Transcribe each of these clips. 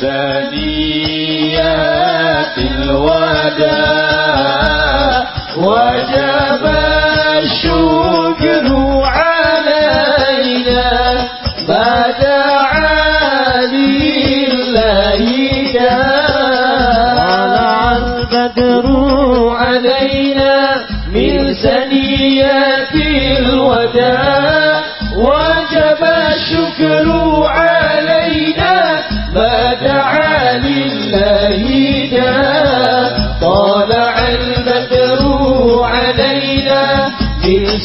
ثنيات الوداع وجب الشكر علينا. دعا لله طلع البدر علينا من ثنيات الوداع. وجب الشكر من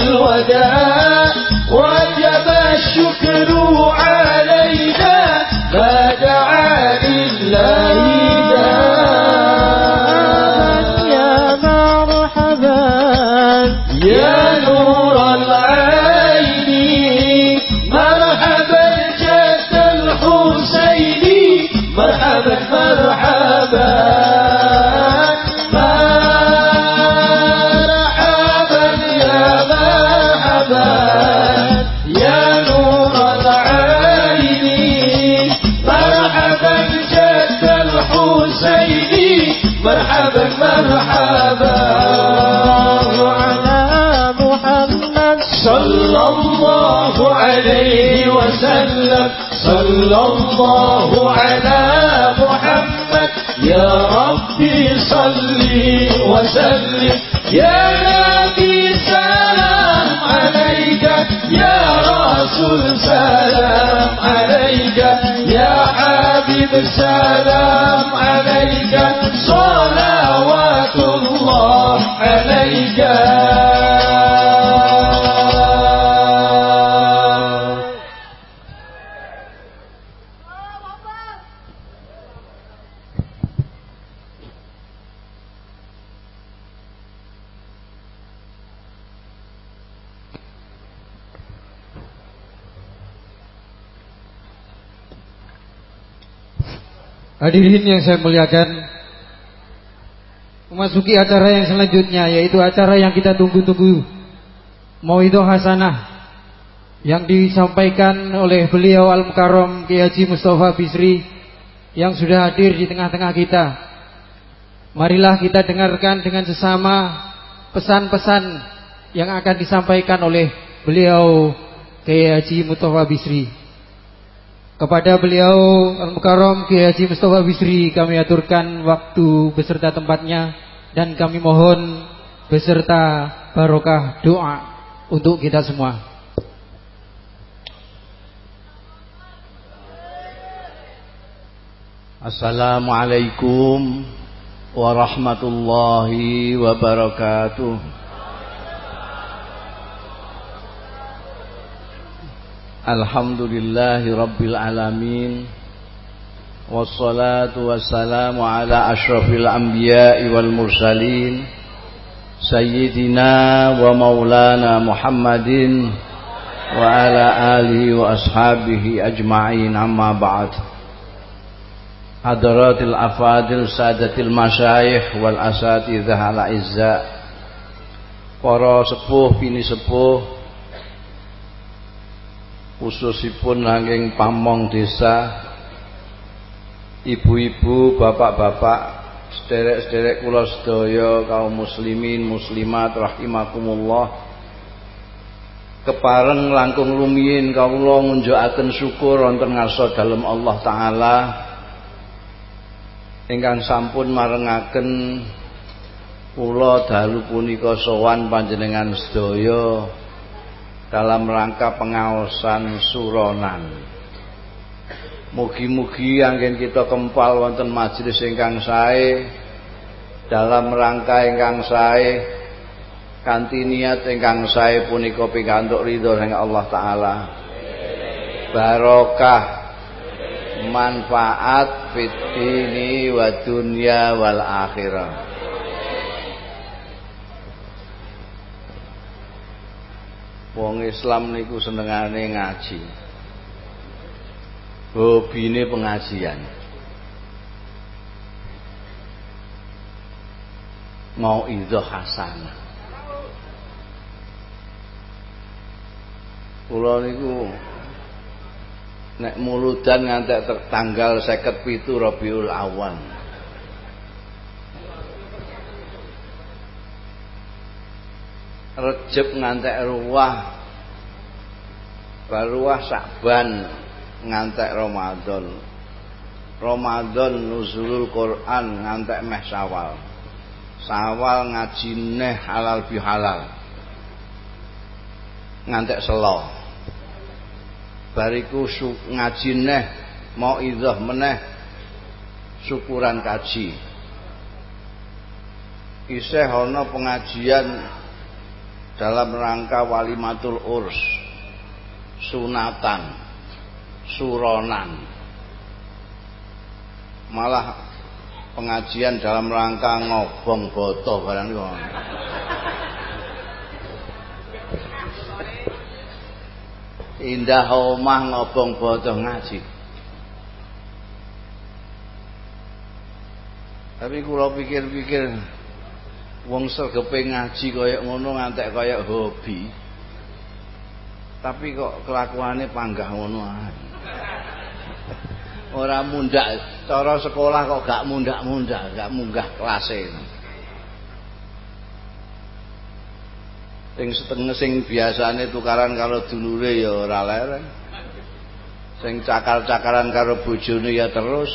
الوداع وجب الشكر علينا عليه وسلم. صلى الله على محمد. يا ربي صل وسلم. يا نبي سلام عليك. يا رسول سلام عليك. يا حبيب سلام عليك. صلوات الله عليك. Hadirin yang saya muliakan Memasuki acara yang selanjutnya Yaitu acara yang kita tunggu-tunggu Mauidoh Hasanah Yang disampaikan oleh beliau Al-Mukarram Haji Mustafa Bisri Yang sudah hadir di tengah-tengah kita. Marilah kita dengarkan dengan sesama Pesan-pesan Yang akan disampaikan oleh beliau Kiai Mustafa Bisri kepada beliau Al-Mukarram Kiai Haji Mustafa Bisri kami aturkan waktu beserta tempatnya dan kami mohon beserta barokah doa untuk kita semua. Assalamualaikum warahmatullahi wabarakatuh. Alhamdulillahi Rabbil Alamin Wassalatu wassalamu ala ashrafil anbiya'i wal mursalin Sayyidina wa maulana Muhammadin Wa ala alihi wa ashabihi ajma'in amma ba'd Hadratil afadil sadatil masyayikh wal asatidah ala izza Para sepuh bini sepuh khususipun nanging pamong desa ibu-ibu bapak-bapak sederek-sederek kula sedaya kaum muslimin muslimat rahimakumullah. Kepareng langkung rumiyin kawula ngunjukaken syukur wonten ngarsa dalem Allah taala. Ingkang sampun marengaken kula dalu punika sowan panjenengan sedaya dalam rangka pengawasan suronan. Mugi-mugi angin kita kempal wonten majelis ingkang sae dalam rangka ingkang sae kanthi niat ingkang sae punika pikantuk ridho saking Allah taala. Barokah manfaat fid dini wa dunya wal akhirah. Wong Islam niku senengane ngaji. Hobine pengajian. Mau itu hasanah. kula niku nek muludan ngantek tanggal 57 Rabiul Awal Rejeb ngantek ruah Baruah Sakban ngantek Ramadan. Ramadan nuzulul Quran ngantek meh Sawal Sawal ngaji neh halal bihalal. Ngantek selo. Bariku ngaji neh mau idah meneh syukuran kaji. Isih ana pengajian dalam rangka walimatul urs. Sunatan. Suronan. Malah pengajian dalam rangka ngobong boto barang indah omah ngobong bodoh ngaji. Tapi kula pikir-pikir wong sergepe ngaji kaya ngono ngantek kaya hobi. Tapi kok kelakuannya panggah ngono ae. Ora mundak cara sekolah kok gak mundak-mundak gak munggah kelase. Sing setengah sing biasane tukaran karo dulure ya ora lereng. Sing cakal-cakaran karo bojone ya terus.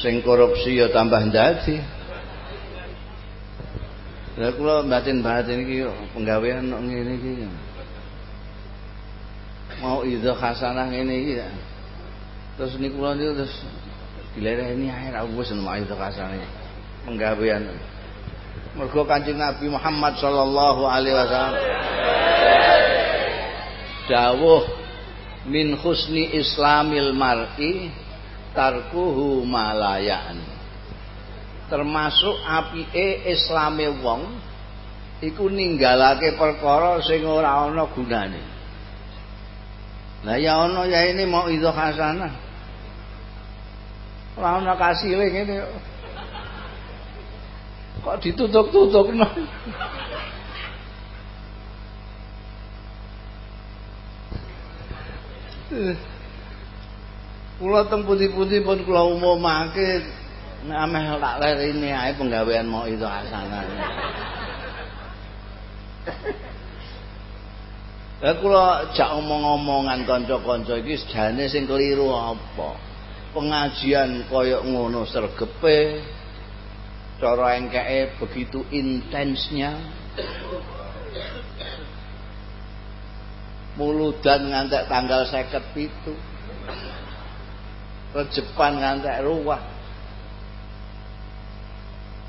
Sing korupsi ya tambah ndadi Lah kula batin-batin iki penggawean kok ngene iki. Mau idza hasanah ngene iki ya. Terus niku kula niku terus dilereni ae ra wis mau idza hasanah. Penggawean. mergo Kanjeng Nabi Muhammad sallallahu alaihi wasallam dawuh min husni islamil mar'i tarkuhu malayan termasuk apike islame wong iku ninggalake perkara sing ora ana gunane. Lah ya ana ya ini mau itu hasanah. Ora ana kasile ngene. Kok ditutup-tutup no. Kula teng putih-putih pun kula umumake nek ameh tak lerene ae penggawean mau itu asangan. Lah kula jak omong-omongan kanca-kanca iki sedane sing keliru apa? Pengajian kaya ngono sergepe, cara engkeke begitu intensnya muludan ngantek tanggal seket itu rejepan ngantek ruah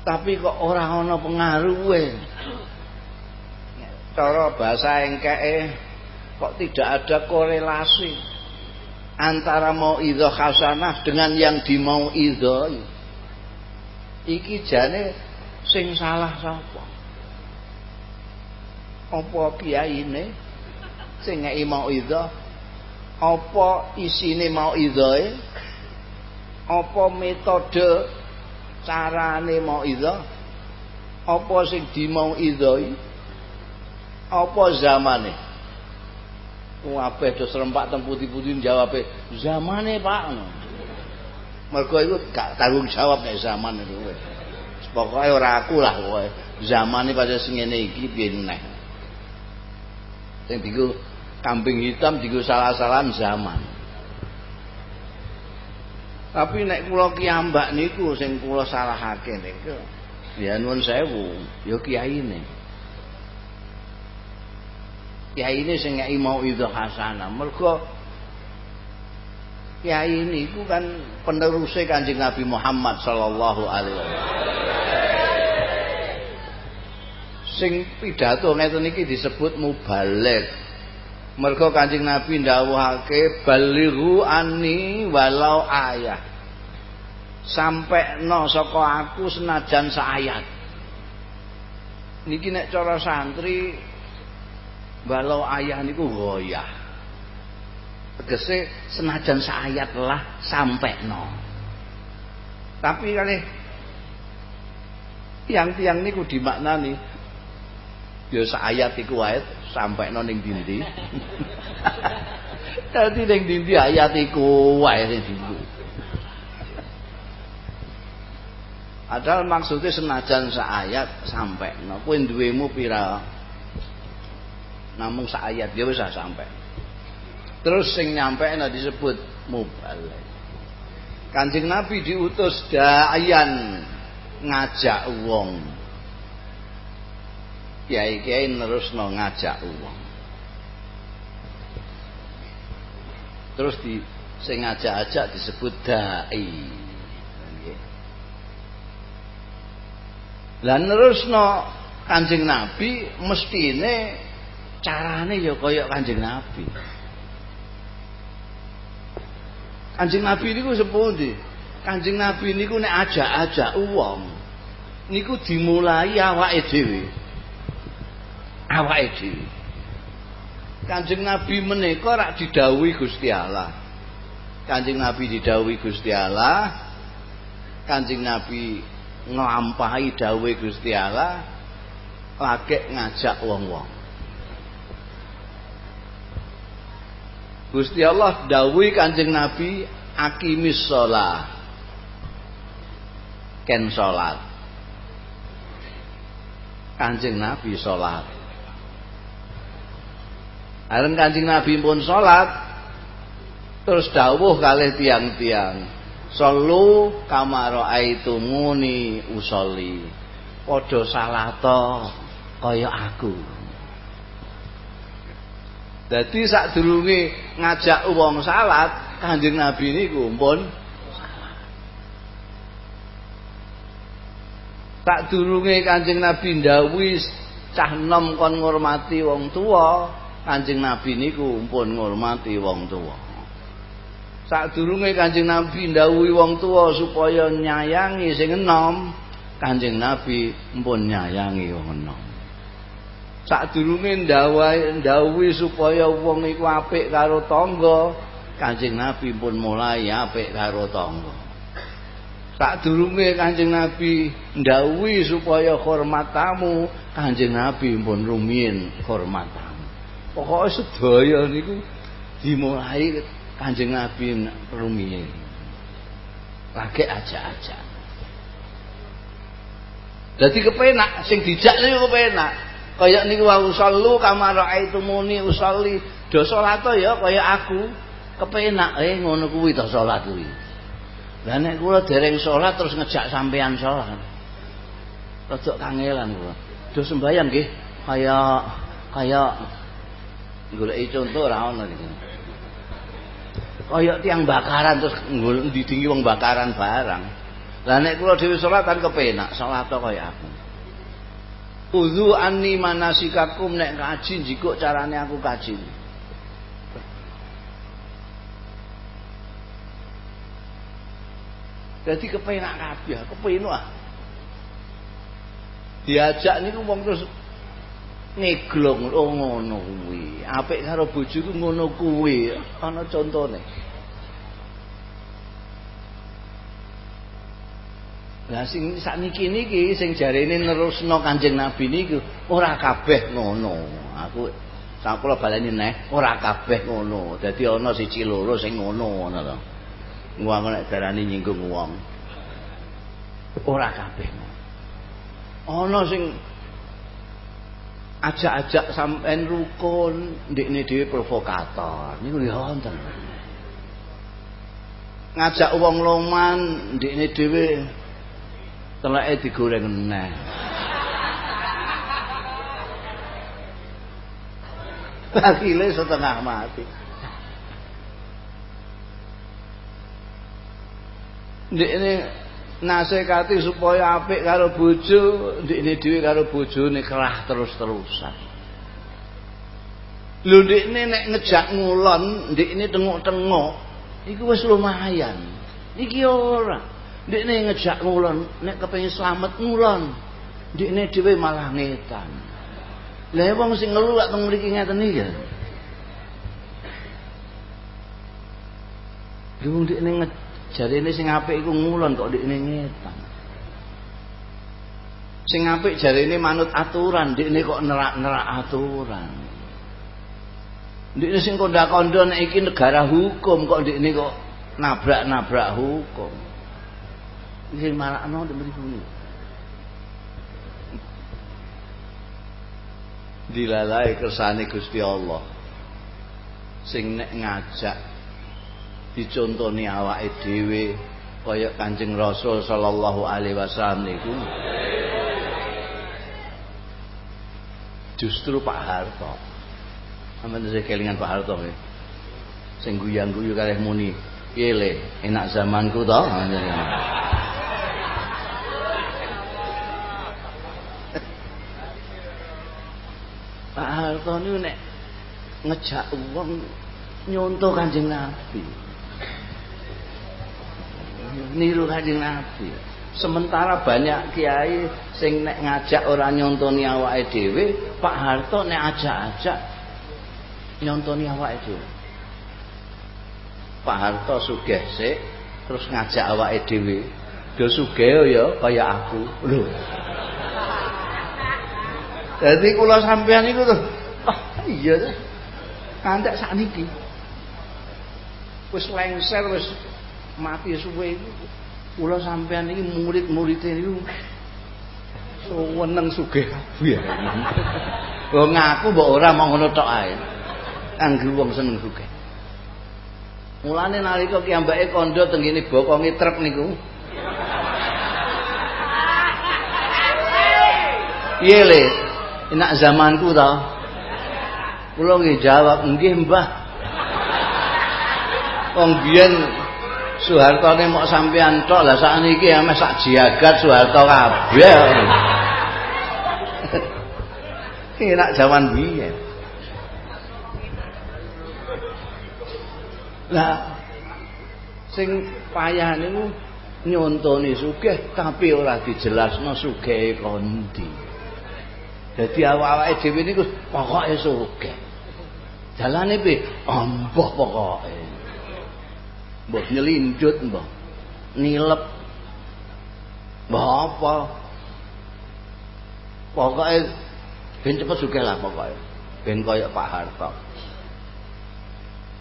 tapi kok orang ana pengaruhe cara bahasa engkeke kok tidak ada korelasi antara mau idho hasanah dengan yang dimau idho iki? Jane sing salah sapa? Apa kiyaine sing ngeki mau idza apa isine mau idzae apa metode carane mau idza apa sing dimau idzai apa zamane? Kabeh do serempak teng putih-putih jawab zamane Pak. Mergo iku gak tanggung jawab nek zaman itu pokoke ora aku lah kowe zaman iki padha sing ngene iki piye kambing hitam diku salah-salah zaman tapi nek kula kiambak niku sing kula salahake niku. Ya nuwun sewu ya kiyaine. Kiyaine sing ngeki mau itu hasanah mergo kiai ini itu kan penerusnya kanjeng Nabi Muhammad sallallahu alaihi wasallam. Sing pidato ngeten iki disebut mubalik mergo kanjeng Nabi ndawuhake balighu anni walau ayah. Sampai no saka aku senajan saayat niki nek cara santri walau ayah niku goyah. Tegese senajan saayat lah sampai no tapi kali tiang-tiang niku dimaknani ya saayat iku wae sampaikno ning dindi. Dadi ning dindi ayat iku wae ning dindi. Padahal maksudnya senajan ayat sampai, no. Kue duwemu pira namung ayat dia bisa sampai. Terus sing nyampe nah disebut mubalik. Kanjeng Nabi diutus dayan ngajak wong. Kiai-kiai nerusno ngajak wong. Terus di sing ngajak-ajak disebut dai. Lah nerusno Kanjeng Nabi mestine carane ya kaya Kanjeng Nabi. Kanjeng Nabi niku sepundi? Kanjeng Nabi niku nek ajak-ajak wong niku dimulai awake dhewe. Awake dhewe. Kanjeng Nabi menika rak didhawuhi Gusti Allah. Kanjeng Nabi didhawuhi Gusti Allah. Kanjeng Nabi nglampahi dawuhe Gusti Allah lagi ngajak wong-wong. Gusti Allah dawuhi Kanjeng Nabi akimis shalah. Ken salat. Kanjeng Nabi salat. Areng Kanjeng Nabi pun salat terus dawuh kalih tiang-tiang Sallu kamaro aitumuni usolli. Padha salato kaya aku. Dadi sadurunge ngajak wong salat, Kanjeng Nabi niku pun Tak durunge Kanjeng Nabi ndawuhi cah nom kon ngurmati wong tuwa, Kanjeng Nabi niku pun ngurmati wong tuwa. Sadurunge Kanjeng Nabi ndhawuhi wong tua supaya nyayangi sing enom, Kanjeng Nabi mpun nyayangi wong enom. Sadurunge ndhawuhi supaya wong iku apik karo tangga, Kanjeng Nabi pun mulai apik karo tangga. Sadurunge Kanjeng Nabi ndhawuhi supaya hormat tamu, Kanjeng Nabi pun rumiyin hormat. Pokoke sedaya niku dimulai Kanjeng Nabi rumiyin. Lagi aja-aja. Jadi kepenak sing dijak niku kepenak. Kaya niku wa usallu kama raaitumuni usalli. Do salat ya kaya aku kepenak eh ngono kuwi to salat kuwi. Lah nek kula dereng salat terus ngejak sampean salat. Rodok kangelan kula. Do sembayang nggih kaya kaya goleki contoh ora ono iki kaya tiang bakaran terus didingi wong bakaran barang. Lah nek kula dhewe salat kan kepenak, salat kaya aku. Udzu anni manasikakum nek kaji jikuk carane aku kaji. Jadi kepenak kabeh, kepenak. Diajak niku wong terus ngeglong oh ngono kuwi apik karo bojoku ngono kuwi ana contone Lah sing sakniki niki sing jarene nerusno Kanjeng Nabi niku ora kabeh ngono. Aku sakula baleni neh ora kabeh ngono. Dadi ana siji loro sing ngono ngono to. Wong nek darani nyinggung wong. Ora kabeh. Ana sing ajak-ajak sampean rukun ndekne dhewe provokator. Niku ya wonten. Ngajak wong loman ndekne dhewe teleke digoreng neh. Akhirnya setengah mati. Ndekne nasekati supaya apik karo bojo ndekne dhewe karo bojone kerah terus-terusan. Lho ndekne nek ngejak ngulon ndekne tengok-tengok iku wis lumayan. Iki ora. Ndekne ngejak ngulon nek kepengin slamet ngulon ndekne dhewe malah ngetan. Lha wong sing ngelu lak teng mriki ngeten iki Lha ndekne Jadi ini sing apik iku ngulon kok ndekne ngetan. Sing apik jare ini manut aturan, ndekne kok nerak-nerak aturan. Ndekne sing kondak-kondo nek iki negara hukum kok ndekne kok nabrak-nabrak hukum. Iki marakno mriku. Dilalai kersane Gusti Allah. Sing nek ngajak dicontoni awake dhewe kaya Kanjeng Rasul sallallahu alaihi wasallam niku. Justru Pak Harto. Aman saya kelingan Pak Harto ya. Sing guyang-guyu kalih muni, "Piye le, enak zamanku to?" Pak Harto niku nek ngejak wong nyontoh Kanjeng Nabi. Niru Kanjeng Nabi. Sementara banyak kiai sing nek ngajak orang nyontoni awake dhewe, Pak Harto nek ajak-ajak nyontoni awake dhewe. Pak Harto sugih sik terus ngajak awake dhewe. Do sugih ya kaya aku. Lho. Jadi kula sampean iku tuh, ah iya tuh. Kantek sakniki. Wis lengser wis mati suwe iku. Kula sampean iki murid-muride niku seneng sugih kabeh. Wong ngaku mbok ora mau ngono tok ae. Angger wong seneng sugih. Mulane nalika kiyambake kandha tengene bokonge truk niku. Piye le? Enak zamanku to. Kula nggih jawab, nggih Mbah. Wong biyen Soehartone mok sampean tok lah sakniki ame sak jagat Soeharto kabeh. Enak zaman biyen. Lah sing payah niku nyontoni sugih tapi ora dijelasno sugih kondi. Dadi awak-awake dhewe niku pokoke sugih. Jalane piye? Amboh pokoke. Mbah nyelindut mbah. Nilep. Mbah apa? Pokoke ben cepet sugih lah pokoke. Ben kaya Pak Harto.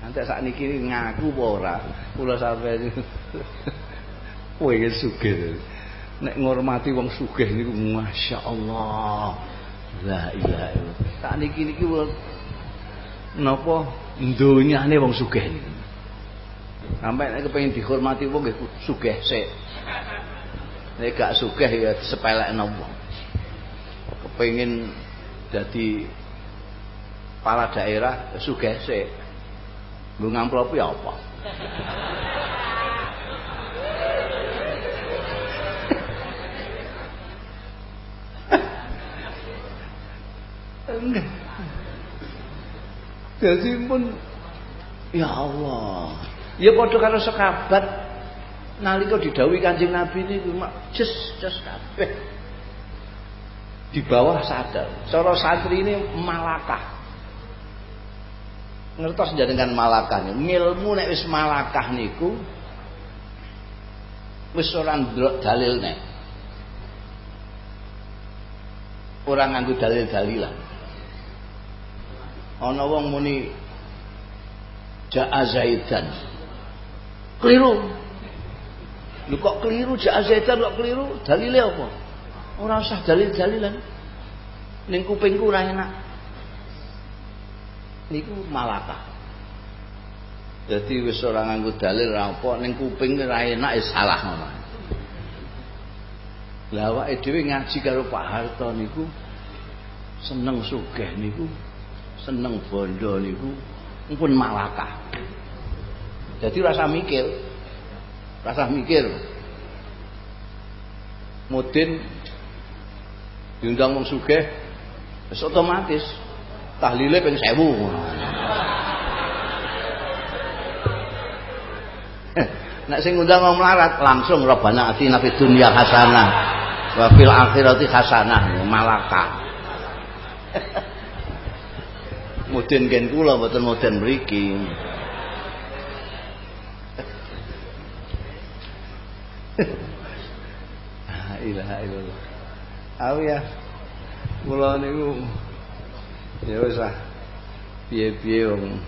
Nanti saat ini ngaku apa ora? Kula sampai ini. Kowe sugih. Nek ngormati wong sugih niku Masya Allah. La illallah. Saat niki niki napa ndonyane wong sugih niku. Sampai nek kepengin dihormati wong nggih sugih sik. Nek gak sugih ya sepelekno wong. Kepengin dadi kepala daerah sugih sik. Nggo ngamplopi apa? Enggak. Jadi pun ya Allah. Ya padha karo sekabat nalika didhawuhi Kanjeng Nabi niku mak jes jes kabeh. Di bawah sadar. Cara santri ini malakah. Ngertos dengan malakah niku. Ngilmu nek wis malakah niku wis ora ndelok dalilne. Ora nganggo dalil-dalilan. Ana wong muni Ja'a Zaidan. Keliru. Lu kok keliru Ja'a Zaidan kok keliru? Dalile apa? Ora usah dalil-dalilan. Ning kupingku ora enak. Niku malakah. Jadi wis ora nganggo dalil ora apa ning kuping ora enak ya salah ngono. Lah awake dhewe ngaji karo Pak Harto niku seneng sugih niku seneng bondo niku pun malakah. Jadi rasa mikir, rasa mikir. Mudin diundang wong sugih wis otomatis tahlile ping 1000. Nek sing ngundang wong melarat langsung robana atina fid dunya hasanah wa fil akhirati hasanah malakah. mudin ken kula mboten mudin mriki. Ilaha illallah. Aku ya kula niku ya wis lah. piye-piye wong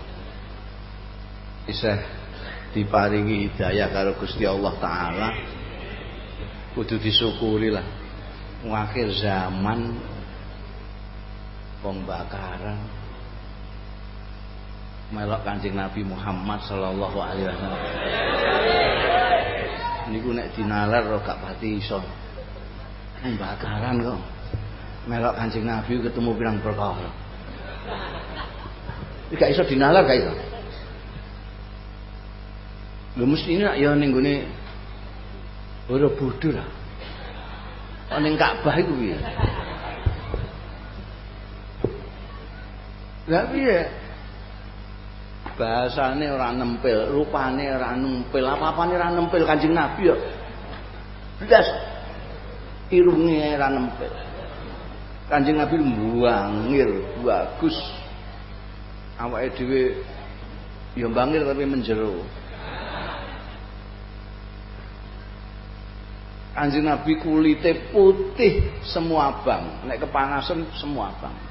isih diparingi hidayah karo Gusti Allah taala kudu disyukuri lah akhir zaman pembakaran melok Kanjeng Nabi Muhammad sallallahu alaihi wasallam niku nek dinalar ora gak pati iso pembakaran kok melok Kanjeng Nabi ketemu pirang perkara gak iso dinalar gak iso mesti nak ya ning gone Borobudur lah. Kok ning Ka'bah iku piye? Lah piye? Bahasane ora nempel, rupane ora nempel, apa-apane ora nempel Kanjeng Nabi ya. Blas. Irunge ora nempel. Kanjeng Nabi mbuangir, bagus. Awake dhewe ya bangir tapi menjero. Kanjeng Nabi kulite putih semua bang, nek kepanasan semua bang.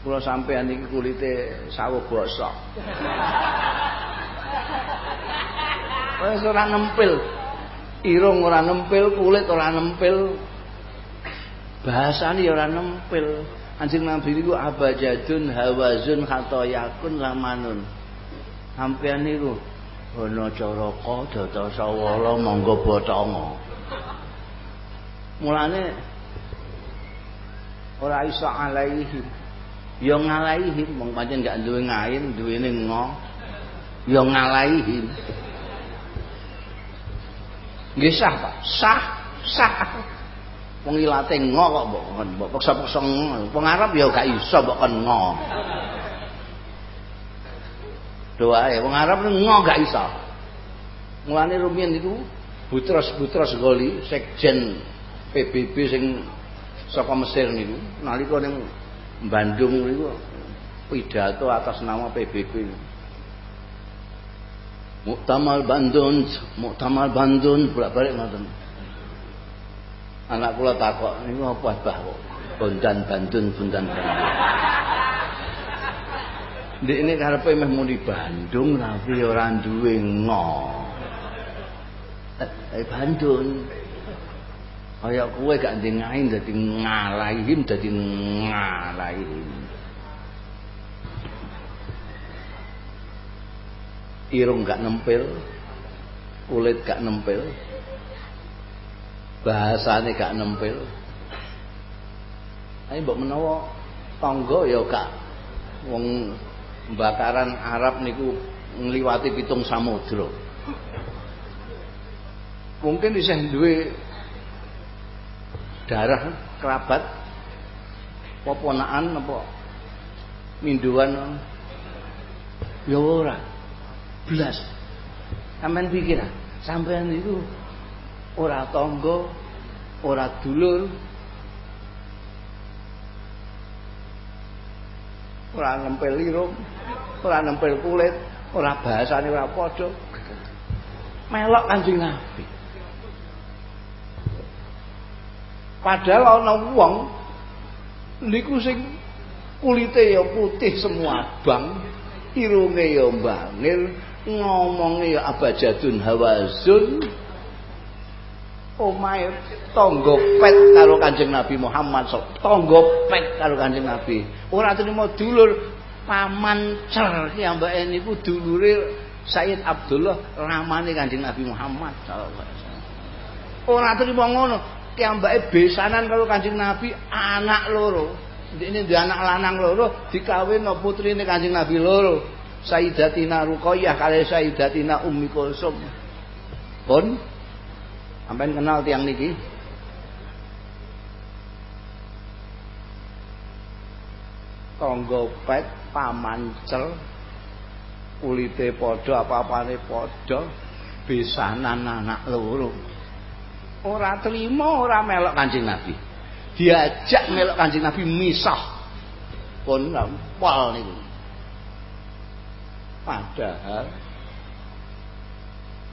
Kula sampean iki kulite sawo gosok. Wis ora nempel. Irung ora nempel, kulit ora nempel. Bahasane ya ora nempel. Kanjeng Nabi niku abajadun hawazun khatoyakun lamanun. Sampean niku ana caraka data sawala mangga bathanga mulane ora iso alaihi ya ngalaihi wong pancen gak duwe ngain duwene ngo. Ya ngalaihi nggih sah Pak. Sah sah. Wong ilate ngo kok mbok mbok peksa-peksa ngo. Wong Arab ya gak iso mbok kon ngo. Doa ya wong Arab ngo gak iso. Mulane rumiyin itu Butros-Butros Goli sekjen PBB sing saka Mesir niku. Nalika ning Bandung niku pidato atas nama PBB Muktamal Bandung, Muktamal Bandung bolak-balik ngoten. Anak kula takok niku apa bah kok Bondan Bandung, Bondan Bandung. Ndek ini karepe meh muni Bandung tapi ora duwe ngo. Eh Bandung. Kaya kowe gak ndengahin dadi ngalahim dadi ngalahim. Irung gak nempel, kulit gak nempel, bahasane gak nempel. Ayo mbok menawa tangga ya gak wong bakaran Arab niku ngliwati pitung samudra. Mungkin isih duwe darah kerabat poponaan apa minduan ya ora blas. Sampean pikir sampean itu ora tangga ora dulur ora nempel irung ora nempel kulit ora bahasane ora padha. Melok kanjeng Nabi Padahal ana wong niku sing kulite ya putih semua bang, irunge ya bangil, ngomonge ya abajadun hawazun. Omahe tangga pet karo Kanjeng Nabi Muhammad tangga pet karo Kanjeng Nabi. Ora trimo dulur paman cer yang mbak niku dulure Sayyid Abdullah ramane Kanjeng Nabi Muhammad sallallahu alaihi wasallam. Ora trimo ngono, kiambake besanan karo Kanjeng Nabi anak loro. Ini di anak lanang loro dikawin putrine Kanjeng Nabi loro. Sayyidatina Ruqayyah kali Sayyidatina Ummi Kulsum. Pun sampean kenal tiang niki? Tangga pet pamancel kulite padha apa-apane padha besanan anak loro. Ora terima ora melok Kanjeng Nabi. Diajak melok Kanjeng Nabi misah. Pun pol niku. Padahal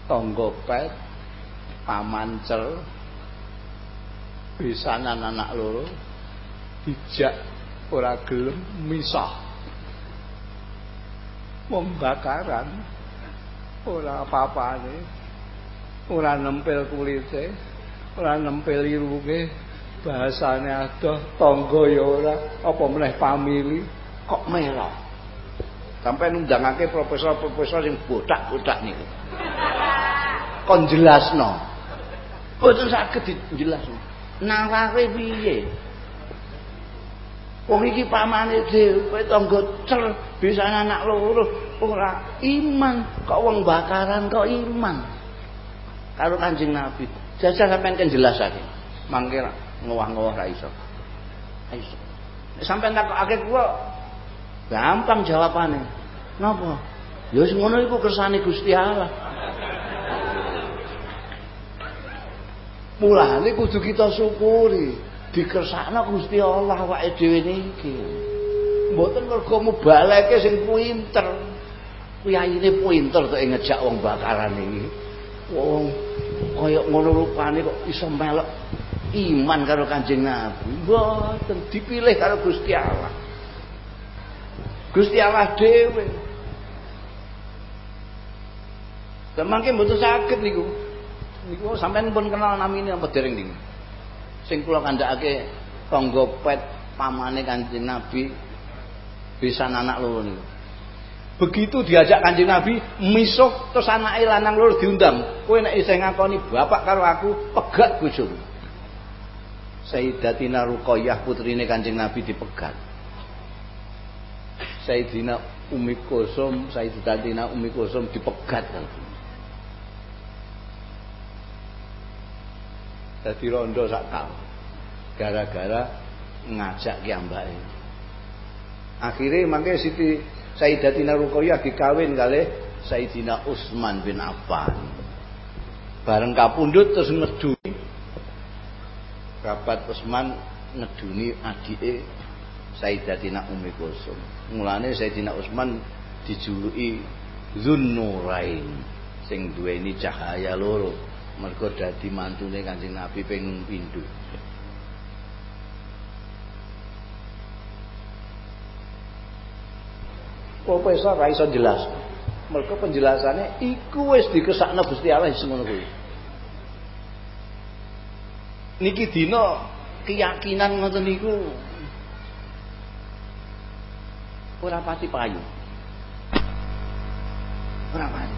tangga pet pamancel besanan anak loro dijak ora gelem misah. Wong bakaran. Ora apa-apane. Ora nempel kulite, ora nempel irunge. Bahasane adoh, tangga ya ora, apa meneh famili kok merah. Sampai nundangake profesor-profesor sing botak-botak niku. Kon jelasno. Boten saged dijelasno. Naware piye? Wong iki pamane dhewe tangga cer bisa anak loro ora iman kok wong bakaran kok iman karo Kanjeng Nabi. Jajal sampean kan jelasake. Mangke ngowah-ngowah ra iso. Iso. Sampeyan takokake kula gampang jawabane. Napa? Ya wis ngono iku kersane Gusti Allah. Mulane kudu kita syukuri dikersakno Gusti Allah wae dhewe niki. Mboten mergo mubaleke sing pinter. Kuyayine pinter tok ngejak wong bakaran iki. Wong kaya ngono rupane kok iso melok iman karo Kanjeng Nabi. Mboten dipilih karo Gusti Allah. Gusti Allah dhewe. Semangke mboten saged niku. Niku sampean pun kenal namine apa dereng niku. Sing kula kandhakake tangga pet pamane Kanjeng Nabi bisa anak loro niku. Begitu diajak Kanjeng Nabi misuh terus anake lanang loro diundang. Kowe nek isih ngakoni bapak karo aku pegat bojomu. Sayyidatina Ruqayyah putrine Kanjeng Nabi dipegat. Sayyidina Umi Kusum, Sayyidatina Umi Kusum dipegat. Dadi rondo sak taun. Gara-gara ngajak ki ambake. Akhire mangke Siti Sayyidatina Ruqayyah dikawin kali Sayyidina Utsman bin Affan. Bareng kapundhut terus ngeduni. Rabat Utsman ngeduni adike Sayyidatina Ummi Kulsum. Mulane Sayyidina Utsman dijuluki Zunnurain sing duweni cahaya loro. Mergo dadi mantune Kanjeng Nabi ping pindho. Profesor ra iso jelas. Mergo penjelasannya iku wis dikesakno Gusti Allah semono kuwi. Niki dina keyakinan ngoten niku ora pati payu. Ora pati.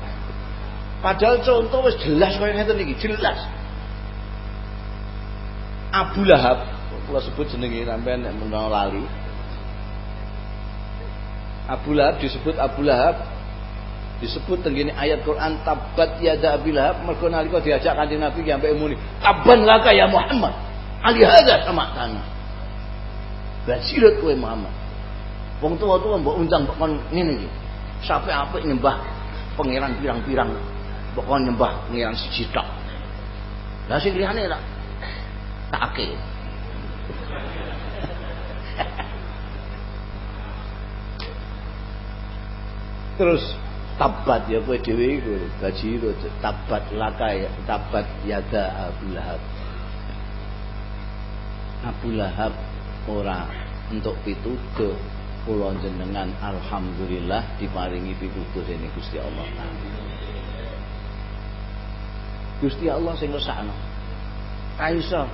Padahal contoh wis jelas kaya ngeten niki, jelas. Abu Lahab, kula sebut jenenge sampean nek menawa lali. Abu Lahab disebut Abu Lahab. Disebut tenggini ayat Quran tabat yada Abi Lahab. Mergo nalika diajak kanjeng Nabi ki sampai muni taban laka ya Muhammad. Ali hadza sama tanah basirat kowe Muhammad. Wong tua-tua mbok undang mbok kon ngene iki. Sampai apik nyembah pangeran pirang-pirang. Mbok kon nyembah pangeran siji tok. Lah sing liyane tak tak akeh terus tabat ya kowe dhewe iku bajiro tabat laka ya tabat yada Abu Lahab. Abu Lahab ora untuk pituduh kula jenengan alhamdulillah diparingi pituduh ini Gusti Allah. Gusti Allah sing ngersakno ra iso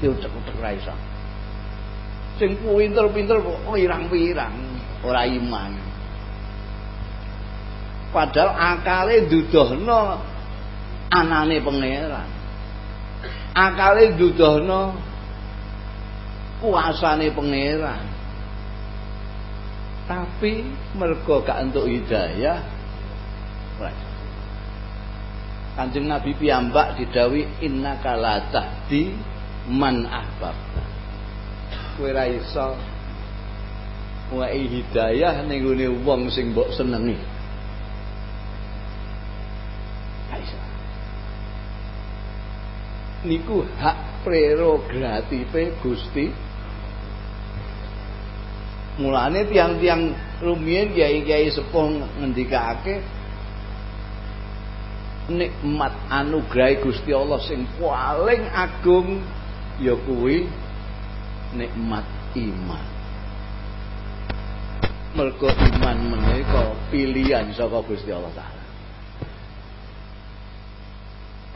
diutek-utek iso. Sing pinter-pinter kok pirang-pirang ora iman padahal akale dudohno anane pangeran. Akale dudohno kuasane pangeran. Tapi mergo gak entuk hidayah Kanjeng Nabi piyambak didawi innaka la tahdi man ahbabta. Kowe ra iso hidayah ning wong sing mbok senengi niku hak prerogative Gusti. Mulane tiang-tiang rumiyin kiai-kiai sepuh ngendikake nikmat anugerah Gusti Allah sing paling agung ya kuwi nikmat iman. Mergo iman menika pilihan saka Gusti Allah taala.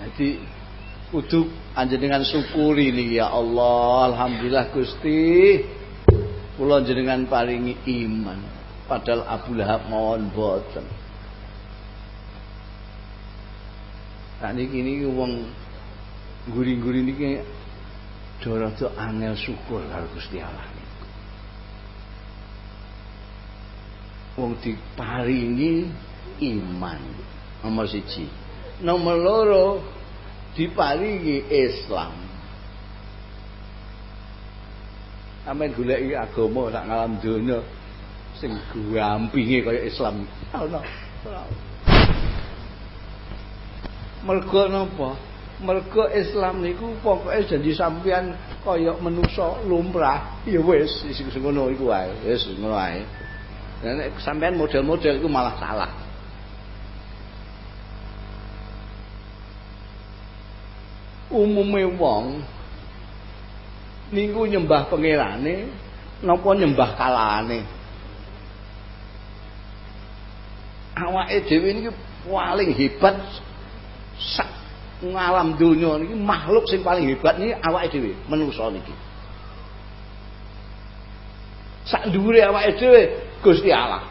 Jadi kudu anjenengan syukuri niki ya Allah. Alhamdulillah Gusti. Kula jenengan paringi iman. Padahal Abu Lahab mawon boten. Nah niki niki wong guri-guri niki tuh angel syukur karo Gusti Allah niku. Wong diparingi iman. Nomor siji. Nomor loro diparingi Islam. Amen goleki agama sak ngalam donya sing gampinge kaya Islam. Ana. Mergo napa? Mergo Islam niku pokoke janji sampean kaya manusa lumrah, ya wis sing ngono iku wae. Wis ngono wae. Nek sampean model-model iku malah salah. Umume wong niku nyembah pangerane napa nyembah kalahane. Awake dhewe niki paling hebat sak ngalam dunia niki makhluk sing paling hebat niki awake dhewe manusa niki sak dhuwure awake dhewe Gusti Allah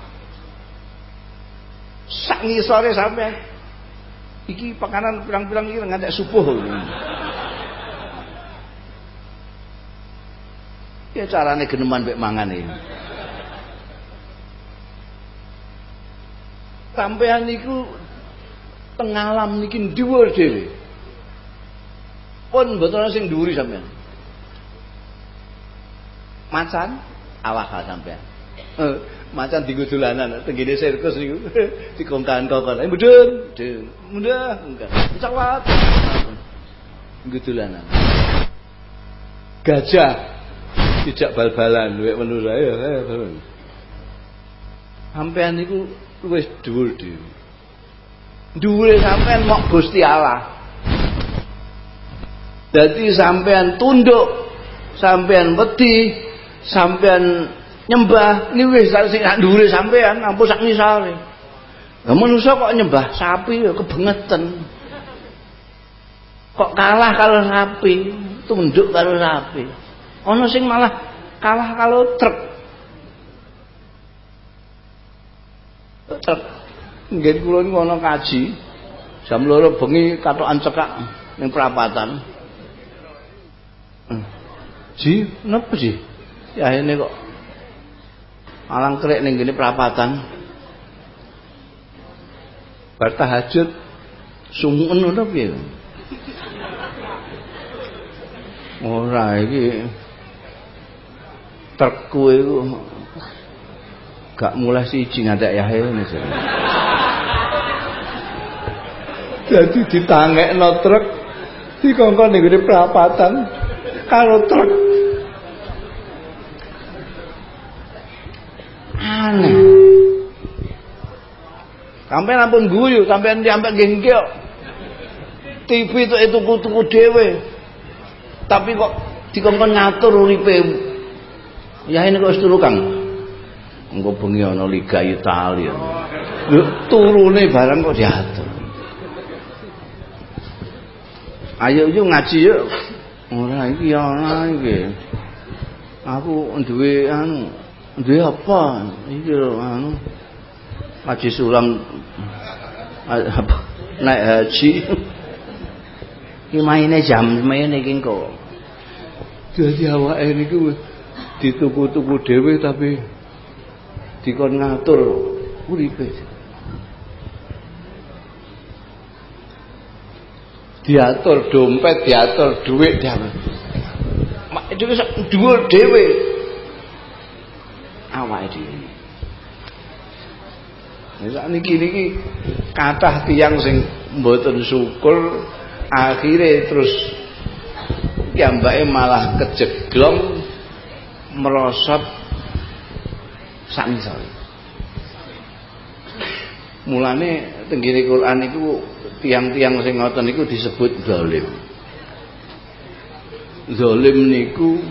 sak ngisore sampean iki pakanan pirang-pirang iki ngantek subuh ya carane geneman mek mangan iki sampean niku tengalam niki dhuwur dhewe. Pun mboten sing dhuwuri sampean. Macan awak sampean. Eh, macan dienggo dolanan tenggene sirkus niku dikongkan kokon. Eh mudun, mudun. Mudah, enggak. Cawat. Dienggo dolanan. Gajah tidak bal-balan wek menurut saya. Sampean niku wis dhuwur dhewe. Dhuwure sampean mok Gusti Allah. Dadi sampean tunduk, sampean wedi, sampean nyembah ini wis sing dhuwure sampean ampun sak ngisale. Lah manusa kok nyembah sapi ya kebengetan. Kok kalah kalau sapi, tunduk karo sapi. Ana sing malah kalah kalau truk. Truk Nggih kula niku ana kaji. Jam loro bengi katokan cekak ning perapatan. Hmm. Ji, napa ji? Ya ini kok alang krek ning gini perapatan. Bar tahajud sungen ngono piye? Ora iki gak mulai siji ngantek yahe ngene Jadi ditangekno truk dikongkon ning perapatan karo truk. Sampai ampun guyu, sampai sampai genggel. TV itu itu tuku dewe. Tapi kok dikongkon ngatur uripe. Ya ini kok turu Kang. Engko bengi ana Liga Italia. Lho turune barang kok diatur. ayo yuk ngaji yuk ora iki ana iki aku duwe anu duwe apa iki lho anu ngaji sulam naik haji. Iki maine jam maine iki kok dadi awake niku dituku-tuku dhewe tapi dikon ngatur uripe. Diatur dompet diatur duit diatur itu dua dewe awal dhewe Sak niki niki kathah tiyang sing mboten syukur akhirnya terus kiambake malah kejeglong merosot sak mulane tenggiri Quran itu tiang-tiang sing ngoten niku disebut zalim. Zalim niku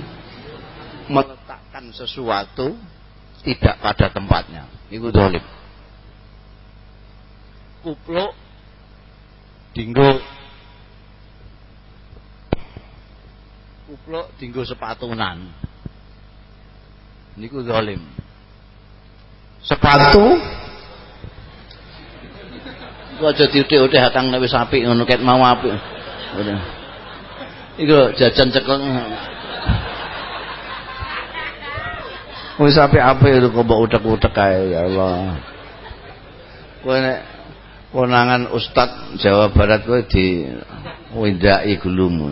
meletakkan sesuatu tidak pada tempatnya. Iku dolim. Kupluk dinggo kupluk dinggo sepatunan. Niku dolim. Sepatu Ku aja diutik-utik hatang nek wis apik ngono ket mau apik. Iku jajan cekel. Wis apik-apik kok mbok utek-utek ya Allah. Kowe nek konangan ustad Jawa Barat kowe di windaki gulumu.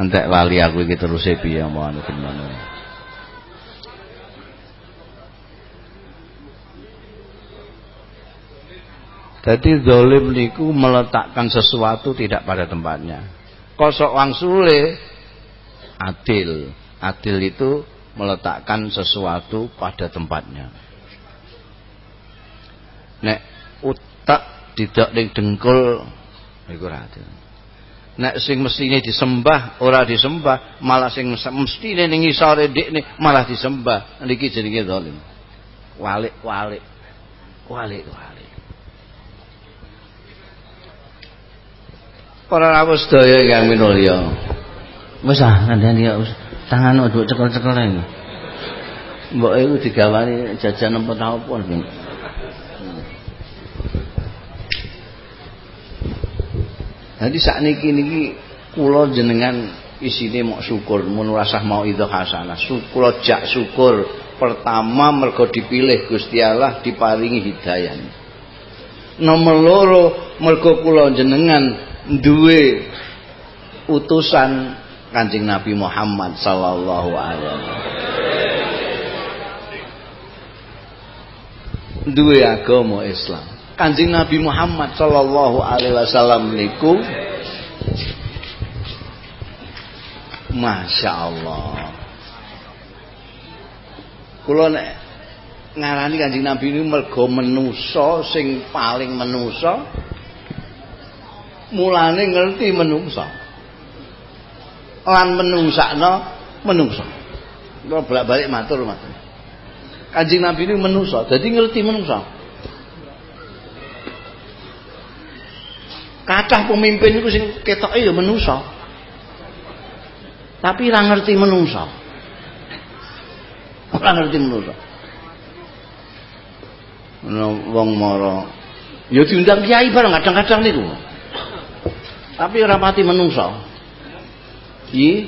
Entek lali aku iki terus piye omongan gimana. Jadi dolim niku meletakkan sesuatu tidak pada tempatnya. Kosok wang sule adil. Adil itu meletakkan sesuatu pada tempatnya. Nek utak tidak ning dengkul adil. Nek sing mestine disembah ora disembah, malah sing mestine ning isore ndekne malah disembah. Niki jenenge zalim. Walik-walik. Walik-walik. Para rawuh sedaya ingkang minulya. Wis ah kandhani ya tangan ojo cekel-cekel ae. Mbok iku digawani jajan apa ta apa Jadi saat niki niki kula jenengan isine mau syukur mun rasah mau itu hasanah. Syukur jak syukur pertama mergo dipilih Gusti Allah diparingi hidayah. Nomor loro mergo kula jenengan duwe utusan Kanjeng Nabi Muhammad sallallahu alaihi wasallam. Duwe agama Islam. Kanjeng Nabi Muhammad sallallahu alaihi wasallam niku Masya Allah Kula nek ngarani Kanjeng Nabi ini mergo menusa sing paling menusa mulane ngerti menungsa lan menungsakno menungsa kula bolak-balik matur matur Kanjeng Nabi ini menungsa dadi ngerti menungsa kathah pemimpin iku sing ketoke ya menungsa tapi ora ngerti menungsa ora ngerti menungsa wong mara. Ya diundang kiai bareng kadang-kadang niku. Tapi ora pati menungso. Iki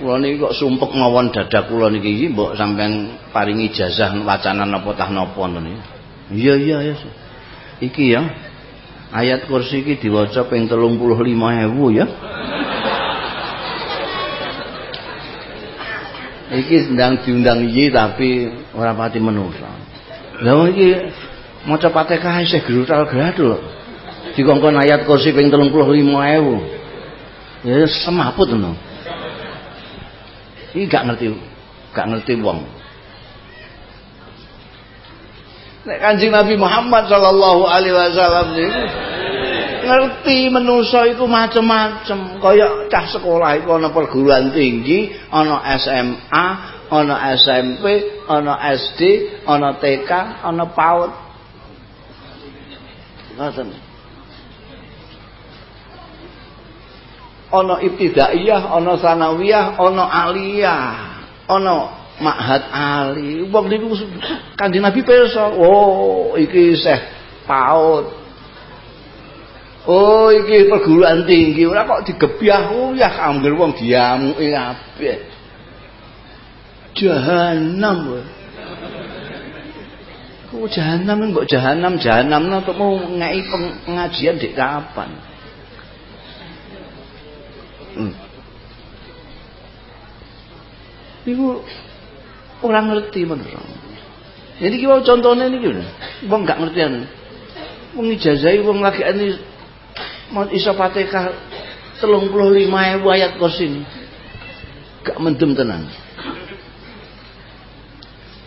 kula niki kok sumpek mawon dadah kula niki iki mbok sampean paringi ijazah wacanan apa tah napa ngoten Iya iya ya. Iki ya. Ayat kursi iki diwaca ping 35.000 ya. Iki sedang diundang iki tapi ora pati menungso. Lah iki maca Fatihah isih gerutal-geradul dikongkon ayat kursi ping 35.000 ya semaput ngono iki gak ngerti gak ngerti wong. Nek Kanjeng Nabi Muhammad sallallahu alaihi wasallam niku ngerti manusa iku macem-macem. Kaya cah sekolah iku ana perguruan tinggi ana SMA ana SMP ana SD ana TK ana PAUD. Ngoten ana ibtidaiyah ana sanawiyah ana aliyah ana ma'had ali. Wong niku kanjeng Nabi pirsa? Oh iki seh paut oh iki perguruan tinggi. Ora kok digebyah? Oh ya angger wong diamuki kabeh. Jahanam kok jahanam kok jahanam jahanam kok mau ngei pengajian di kapan Hmm. Iku orang ngerti bener. Jadi kita contohnya ini gimana? Wong gak ngertian. Wong ijazai wong lagi ini mau iso fatihah telung puluh lima ayat kursi gak mendem tenang.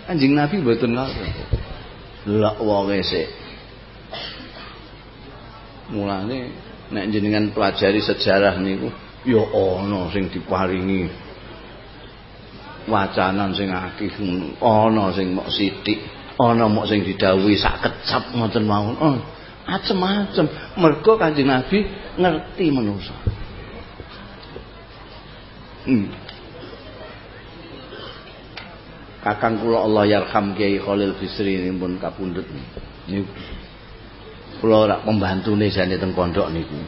Anjing Nabi betul. Lah wong sik. Mulane nek jenengan pelajari sejarah niku ya ana sing diparingi wacanan sing akeh ana sing mok sithik ana mok sing didhawuhi sak kecap ngoten mawon. Oh, macem-macem. Mergo Kanjeng Nabi ngerti manusa hmm. Kakang kula Allah yarham Kiai Khalil Bisri ini pun kapundhut. Niku. Kula rak pembantune jane teng pondok niku.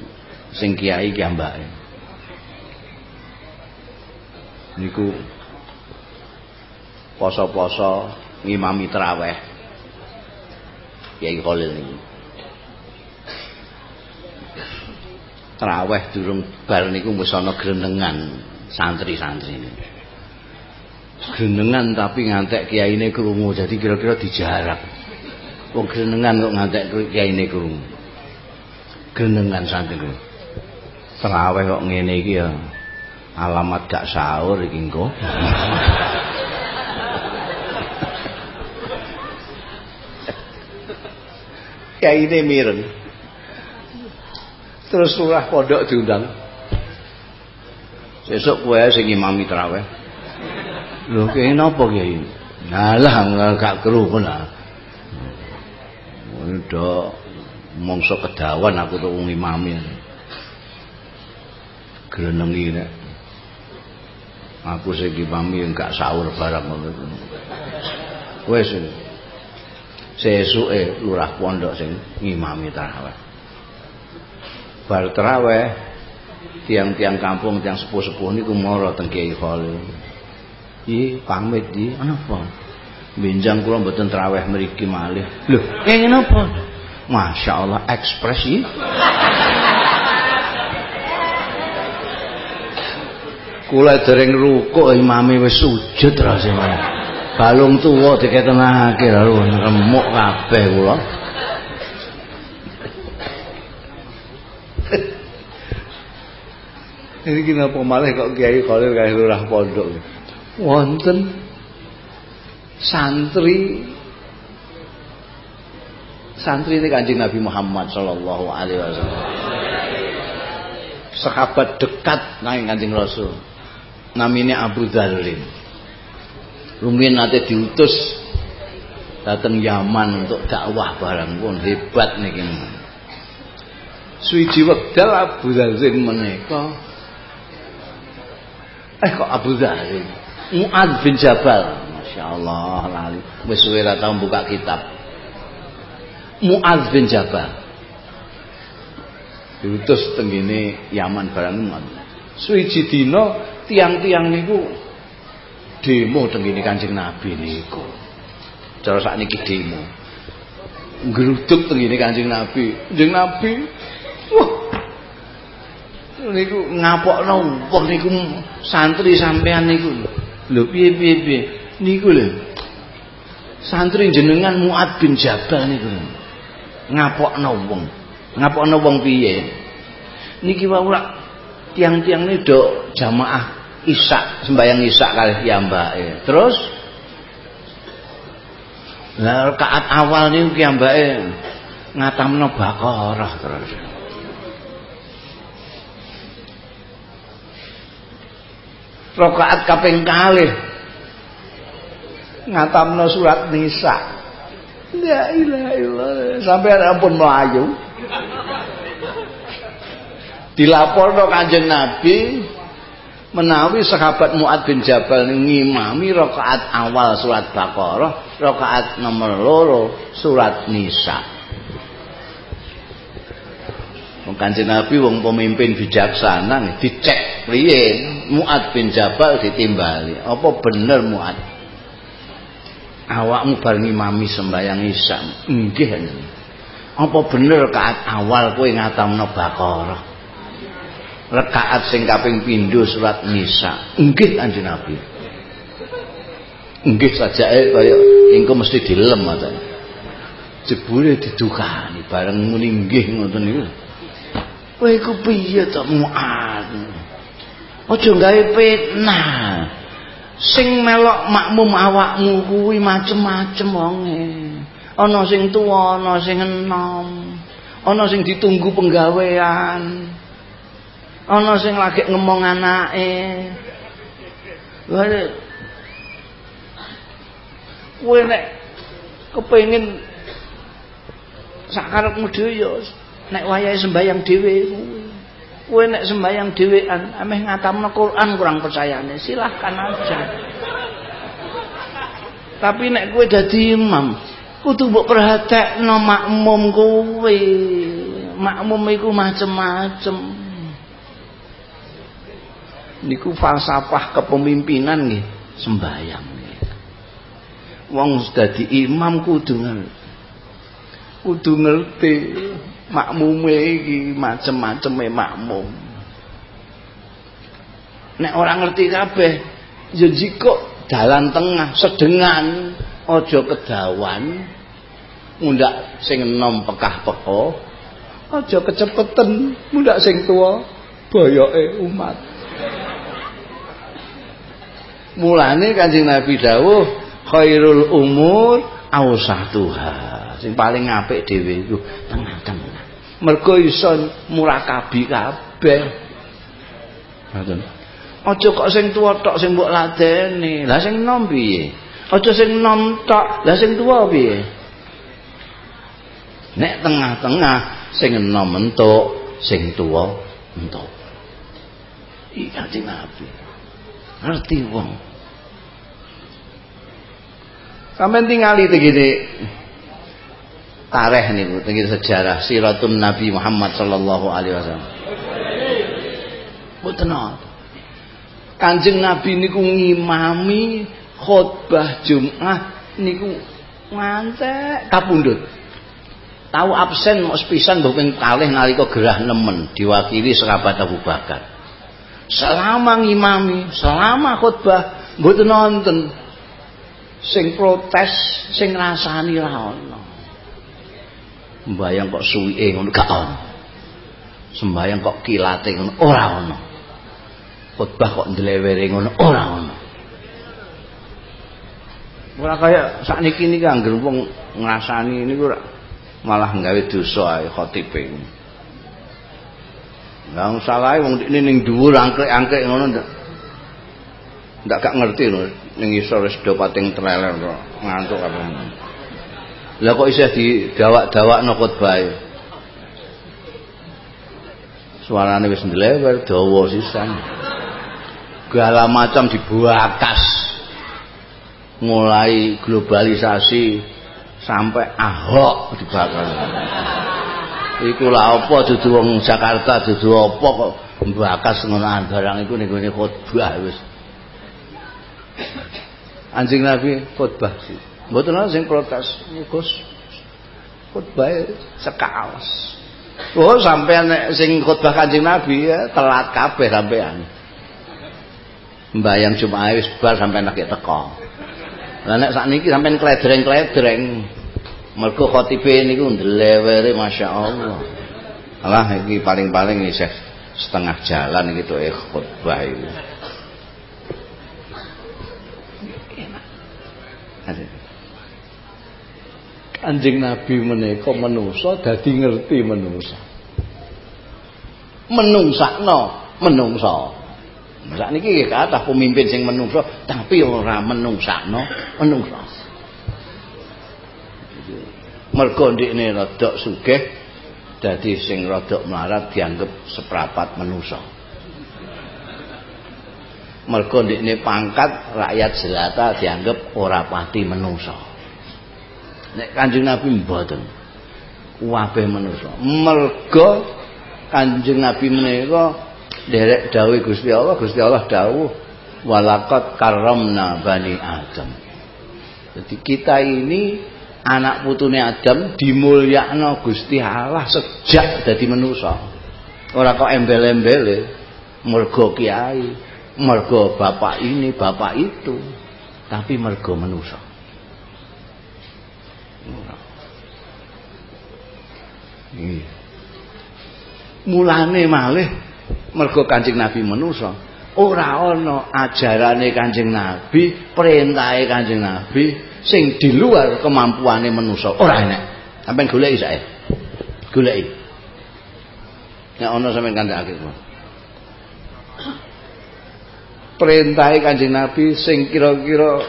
Sing kiai ki ambake niku poso-poso ngimami traweh. Kiai Khalil niku. Traweh durung bar niku wis ana grenengan santri-santri grenengan tapi ngantek kiyaine krungu jadi kira-kira dijarak wong grenengan kok ngantek kiyaine krungu? Grenengan santri. Terawih kok ngene iki ya alamat gak sahur iki engko kiyaine mireng terus surah pondok diundang besok kowe sing imami terawih Lho kene napa Kiai? Nalah gak kerumun ah. Udah mongso kedawan aku tuh wong imami. Grenengi nek. Aku sing imami gak sahur barang ngono. Wes sesuke lurah pondok sing ngimami tarawih. Bar tarawih tiang-tiang kampung tiang sepuh-sepuh niku mara teng Kiai Khalil. Iki pamit iki apa? Benjang kula mboten traweh mriki malih. Lho, ngene napa? Masya Allah ekspresi. Kula dereng rukuk imame wis sujud rasane. Balung tuwa diketenake lho remuk kabeh kula. Ini kenapa malah kok Kiai Khalil kayak lurah pondok wonten santri santri ini kanjeng Nabi Muhammad Sallallahu Alaihi Wasallam sahabat dekat nang kanjeng Rasul namanya Abu Dhalin rumiyin nanti diutus datang Yaman untuk dakwah barang pun hebat nih suwiji wekdal Abu Dhalin menika. Eh kok Abu Dhalin Mu'ad bin Jabal. Masya Allah lali. Wis suwe buka kitab. Mu'ad bin Jabal. Diutus tenggene Yaman barang Mu'ad suwiji dina tiang-tiang niku demo tenggene Kanjeng Nabi niku cara sakniki demo ngruduk tenggene Kanjeng Nabi Kanjeng Nabi wah niku ngapokno wong niku santri sampean niku Lho piye piye? Niku lho. Santri jenengan Muad bin Jabal niku. Ngapokno wong. Ngapokno wong piye? Niki wae tiang-tiang ini do jamaah isak sembayang isak kali piyambake. Terus Lah rakaat awal niku piyambake ngatamno Baqarah terus. rakaat kaping kalih ngatamno surat nisa la ilaha illallah sampai ampun melayu dilaporno kanjeng nabi menawi sahabat Muad bin Jabal ngimami rakaat awal surat Baqarah rakaat nomor loro surat Nisa. Kanjeng Nabi wong pemimpin bijaksana dicek priye? Muad bin Jabal ditimbali. Apa bener Muad? Awakmu bar ngimami sembayang Isya? Nggih apa bener rakaat awal kowe ngatamno Baqarah rakaat sing kaping pindho surat Nisa nggih Kanjeng Nabi nggih sajake kaya engko mesti dilem ngoten jebule didukani bareng muni nggih ngoten niku kowe iku piye to Muad Aja gawe fitnah. Sing melok makmum awakmu kuwi macem-macem wonge. Ana sing tuwa, ana sing enom. Ana sing ditunggu penggawean. Ana sing lagi ngomong anake. Wah, kowe nek kepengin sakarepmu dhewe ya nek wayahe sembayang dhewe kowe nek sembayang dhewean ameh ngatamno Quran kurang percayane silahkan aja. Tapi nek kowe dadi imam kudu mbok perhatekno makmum kowe. Makmum iku macem-macem niku falsafah kepemimpinan nggih. Sembayang wong dadi imam kudu ngerti. Kudu ngerti makmume iki macem-maceme makmum. Nek orang ngerti kabeh ya jiko dalan tengah sedengan aja kedawan mundak sing enom pekah-peko aja kecepeten mundak sing tuwa boyoke umat mulane kanjeng Nabi dawuh khairul umur ausatuha sing paling apik dhewe iku tengah-tengah mergo iso murakabi kabeh. Ngoten aja kok sing tuwa tok sing mbok ladeni. Lah sing nom piye? Aja sing nom tok lah sing tuwa piye? Nek tengah-tengah sing nom entuk sing tuwa entuk. Iki ati nabi. Ngerti wong sampean tingali tegene tareh niku tegene sejarah siratun nabi Muhammad sallallahu alaihi wasallam mboten Kanjeng Nabi niku ngimami khutbah Jumat niku ngantek kapundhut. Tahu absen mau sepisan ping kalih nalika gerah nemen diwakili sahabat Abu Bakar. Selama ngimami, selama khutbah mboten nonton sing protes, sing rasani ra ono. Sembayang kok suwike ngono gak ono. Sembayang kok kilate ngono ora ono khotbah kok ndelewere ngono ora ngono ora kaya sakniki niki anggere wong ngrasani niku malah nggawe dosa ae khotibe Lah salah wong ini ning dhuwur angkrek-angkrek ngono ndak. Ndak gak ngerti lho ning isor wis do pating treler kok ngantuk apa. Lah kok isih didawak-dawakno khotbahe. Suarane wis ndlewer dawa sisan segala macam dibuakas mulai globalisasi sampai ahok dibakar iku lah apa dudu wong Jakarta dudu apa kok mbakas ngono barang iku ning khotbah wis anjing nabi khotbah mboten ana sing protes Gus khotbah sekaos oh sampean sing khotbah kanjeng nabi ya telat kabeh sampean mbayang Jumat wis bar sampai nak teko. Lah nek sakniki sampean kledreng-kledreng. Mergo khotibe niku ndelewere masyaallah. Alah iki paling-paling isih setengah jalan gitu eh khutbah itu. Anjing Nabi menika menusa dadi ngerti menusa. Menungsakno menungsa. Sakniki nggih kathah pemimpin sing menungso tapi ora menungsakno menungso. Mergo ndekne rada sugih dadi sing rada melarat dianggap seprapat menungso. Mergo ndekne pangkat rakyat jelata dianggap ora pati menungso. Nek Kanjeng Nabi mboten. Kabeh menungso. Mergo Kanjeng Nabi menika derek dawuh Gusti Allah Gusti Allah dawuh walaqad karramna bani Adam jadi kita ini anak putune Adam dimulyakno Gusti Allah sejak dadi manusa ora kok embel-embele mergo kiai mergo bapak ini bapak itu. Tapi mergo manusa. Mulane malih mergo Kanjeng Nabi manusa. Ora ana ajarane Kanjeng Nabi perintahe Kanjeng Nabi sing di luar kemampuane manusa. Ora enak. Sampean goleki sae. Goleki. Nek ana sampean kandhake perintahe Kanjeng Nabi sing kira-kira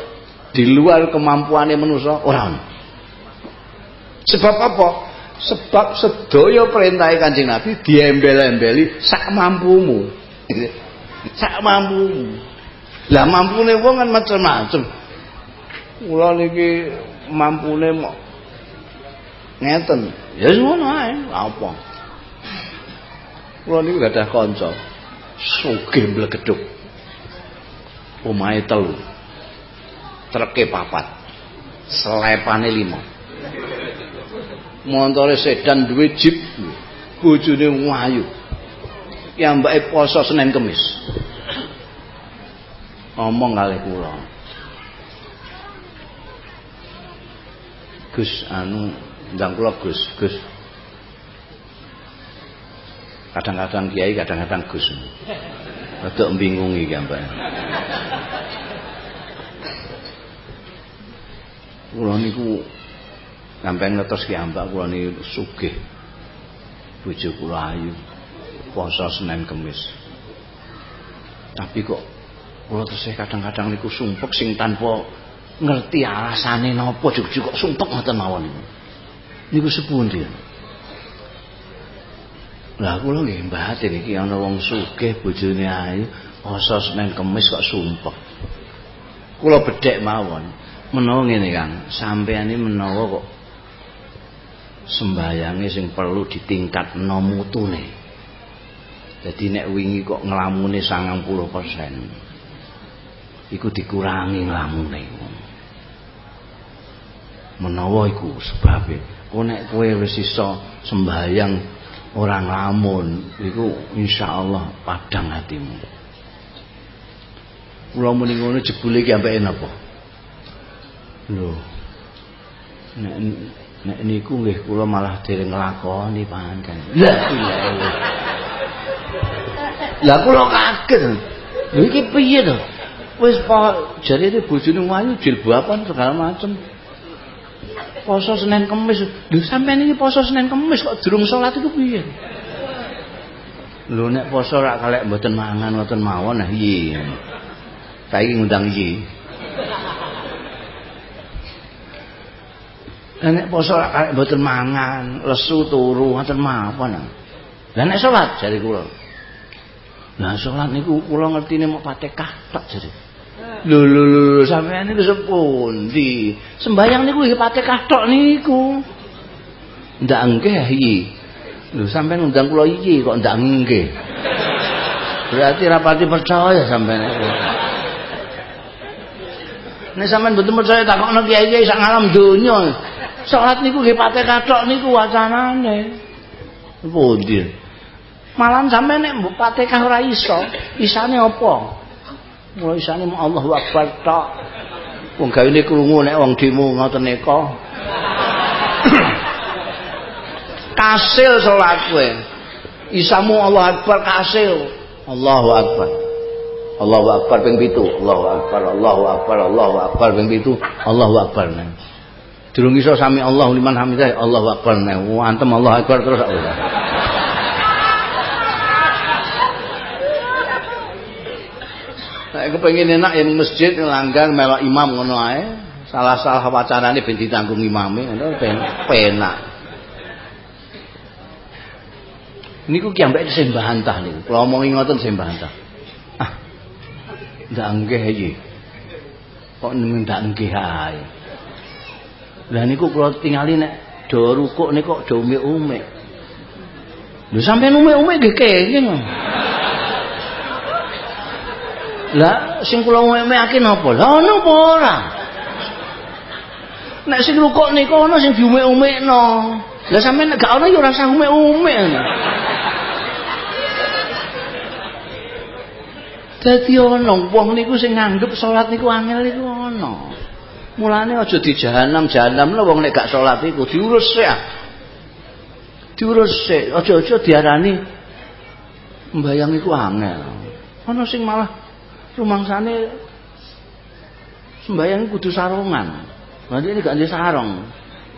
di luar kemampuane manusa ora ono. Sebab apa? Sebab sedaya perintahe Kanjeng Nabi diembel-embeli sak mampumu. sak mampumu. Lah mampune wong kan macam-macam. Kula niki mampune mok ngeten. Ya ngono ae, apa? Kula niku gadah kanca sugih mlegedhuk. Omahe telu. Treke papat. Selepane lima. Montore sedan duwe jeep. Bojone wayu. Kiambake poso Senin Kemis. Ngomong kalih kula. Gus anu ndang kula Gus, Gus. Kadang-kadang kiai, kadang-kadang Gus. Rada mbingungi iki ambek. Kula niku sampeyan ngetos ki ambak kula niku sugih. Bojo kula ayu. Poso Senin Kemis. Tapi kok kula tesih kadang-kadang niku sumpek sing tanpa ngerti alasane napa juk kok sumpek ngoten mawon niku. Niku sepundi? Lah kula nggih mbaten iki ana wong sugih bojone ayu, poso Senin Kamis kok sumpek. Kula bedhek mawon. Menawa ngene Kang, sampeyan iki menawa kok sembayange sing perlu ditingkatno mutune. Jadi nek wingi kok nglamune 90%. Iku dikurangi nglamune. Menawa iku sebabe, kok nek wis iso sembayang orang lamun iku insyaallah padang hatimu. Kula muni ngono jebule ki ambek napa? Lho. Nek nek niku nggih kula malah dereng nglakoni pancen la ilaha lah kula kaget. Lho iki piye to? Wis jarine bojone wayu jilbaban segala macem poso Senin Kemis. Lho sampean iki poso Senin Kemis kok durung salat iku piye? Lho nek poso rak kalek mboten mangan ngoten mawon nah iya. Saiki ngundang iki. Nek poso rak kalek mboten mangan, lesu turu ngoten mawon. Lah nek salat jare kula. Lah salat niku kula ngertine mok Fatihah tok jare. Lho lho lho sampean niku sepundi? Sembayang niku nggih Fatihah tok niku. Ndak nggih iki. Lho sampean undang kula iki kok ndak nggih. Berarti rapati percaya sampean. Nek sampean betul percaya takokno kiai-kiai sak ngalam donya. Salat niku nggih Fatihah tok niku wacanane. Pundi? Malam sampean nek mbok Fatihah ora iso, isane apa? Mulai isane Allahu Akbar tok. Wong gawene krungu nek wong demo ngoten nika. kasil salat kowe. Isamu Allah Akbar kasil. Allahu Akbar. Allahu Akbar ping 7. Allahu Akbar, Allahu Akbar, Allahu Akbar ping 7. Allahu Akbar. Durung iso sami Allahu liman hamidah, Allahu Akbar. Antem Allahu Akbar terus Allah. Nek kepengin enak yang masjid langgang melok imam ngono ae. Salah-salah wacanane ben ditanggung imame ngono penak. Niku ki ambek sembahan tah niku. Kula omongi ngoten sembahan tah. Ah. Ndak nggih iki. Kok nemen ndak nggih ae. Lah niku kula tingali nek do rukuk niku kok do umek-umek. Lho sampean umek-umek nggih kenging. Lah sing kula umek-umekake napa? Lah ono apa ora? Nek sing rukuk niku ono sing diumek-umekno. Lah sampean nek gak ono ya ora usah umek-umek. Dadi ono wong niku sing nganggep salat niku angel niku ono. Mulane aja di jahanam, jahanam lho wong nek gak salat iku diurus sik. Diurus sik, aja-aja diarani mbayang iku angel. Ono sing malah rumangsane sembayang kudu sarungan. Nanti ini gak di sarung.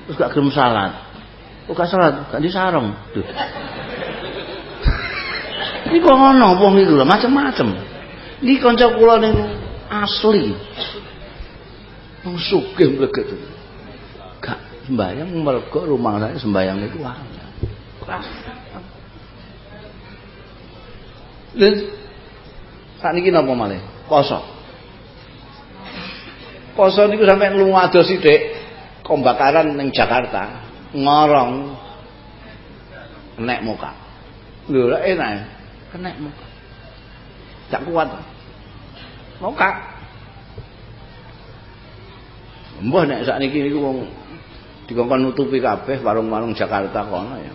Terus gak gelem salat. Kok gak salat, gak di sarung. Duh. Iku ngono wong iku lho macam-macam. Niki kanca kula ning asli. Wong sugih mleget. Gak sembayang mergo rumah saya sembayang niku ana. Dan saat ini napa malih? Poso. Poso niku sampai lunga adoh sithik kombakaran ning Jakarta, ngorong nek muka. Lho enak ya. Kenek muka. Gak kuat. Muka. Mbah nek sakniki niku wong dikongkon nutupi kabeh warung-warung Jakarta kono ya.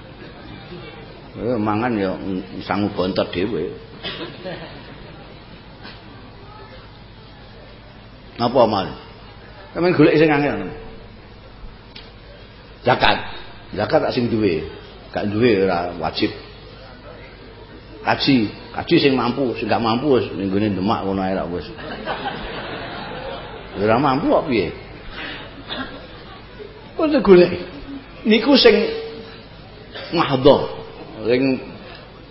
Eh mangan ya sangu bontot dhewe. Apa mal? Sampeyan golek sing angel. Zakat. Zakat tak sing duwe. Gak duwe ora wajib. Kaji, kaji sing mampu, sing gak mampu wis nggone demak ngono ae wis. Ora mampu kok piye? Kok golek. Niku sing mahdhah. Sing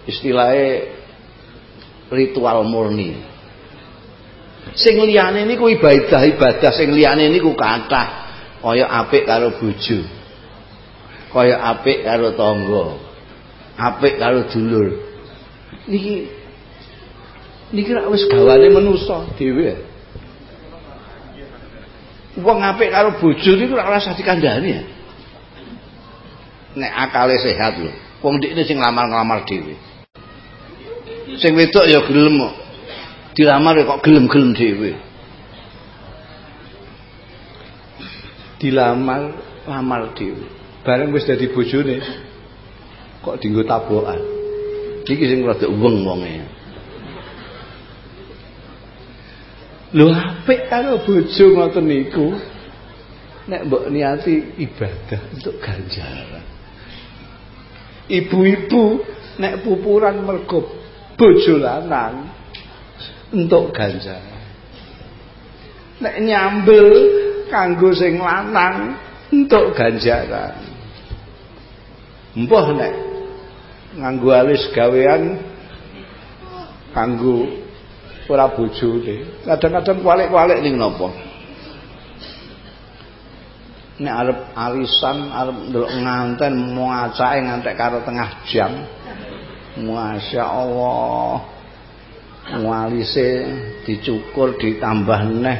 istilahnya ritual murni. Sing liyane niku ibadah ibadah sing liyane niku kathah kaya apik karo bojo. Kaya apik karo tangga. Apik karo dulur. Niki niki rak wis gawane manusa dhewe. Wong apik karo bojo niku ora usah dikandhani ya. Nek akale sehat lho. Wong ndekne sing lamar-nglamar dhewe. Sing wedok ya gelem kok. Dilamar ya kok gelem-gelem dhewe. Dilamar lamar dhewe. Bareng wis dadi bojone kok dienggo tabokan. Iki sing rada weng wonge. Lho apik karo bojo ngoten niku. Nek mbok niati ibadah untuk ganjaran. Ibu-ibu nek pupuran mergo bojo lanang untuk ganjaran. Nek nyambel kanggo sing lanang untuk ganjaran. Mbah nek nganggo alis gawean kanggo ora bojone. Kadang-kadang walik-walik ning napa? Nek arep alisan, arep ndelok nganten mau ngantek karo tengah jam. Masya Allah. Walise dicukur ditambah neh.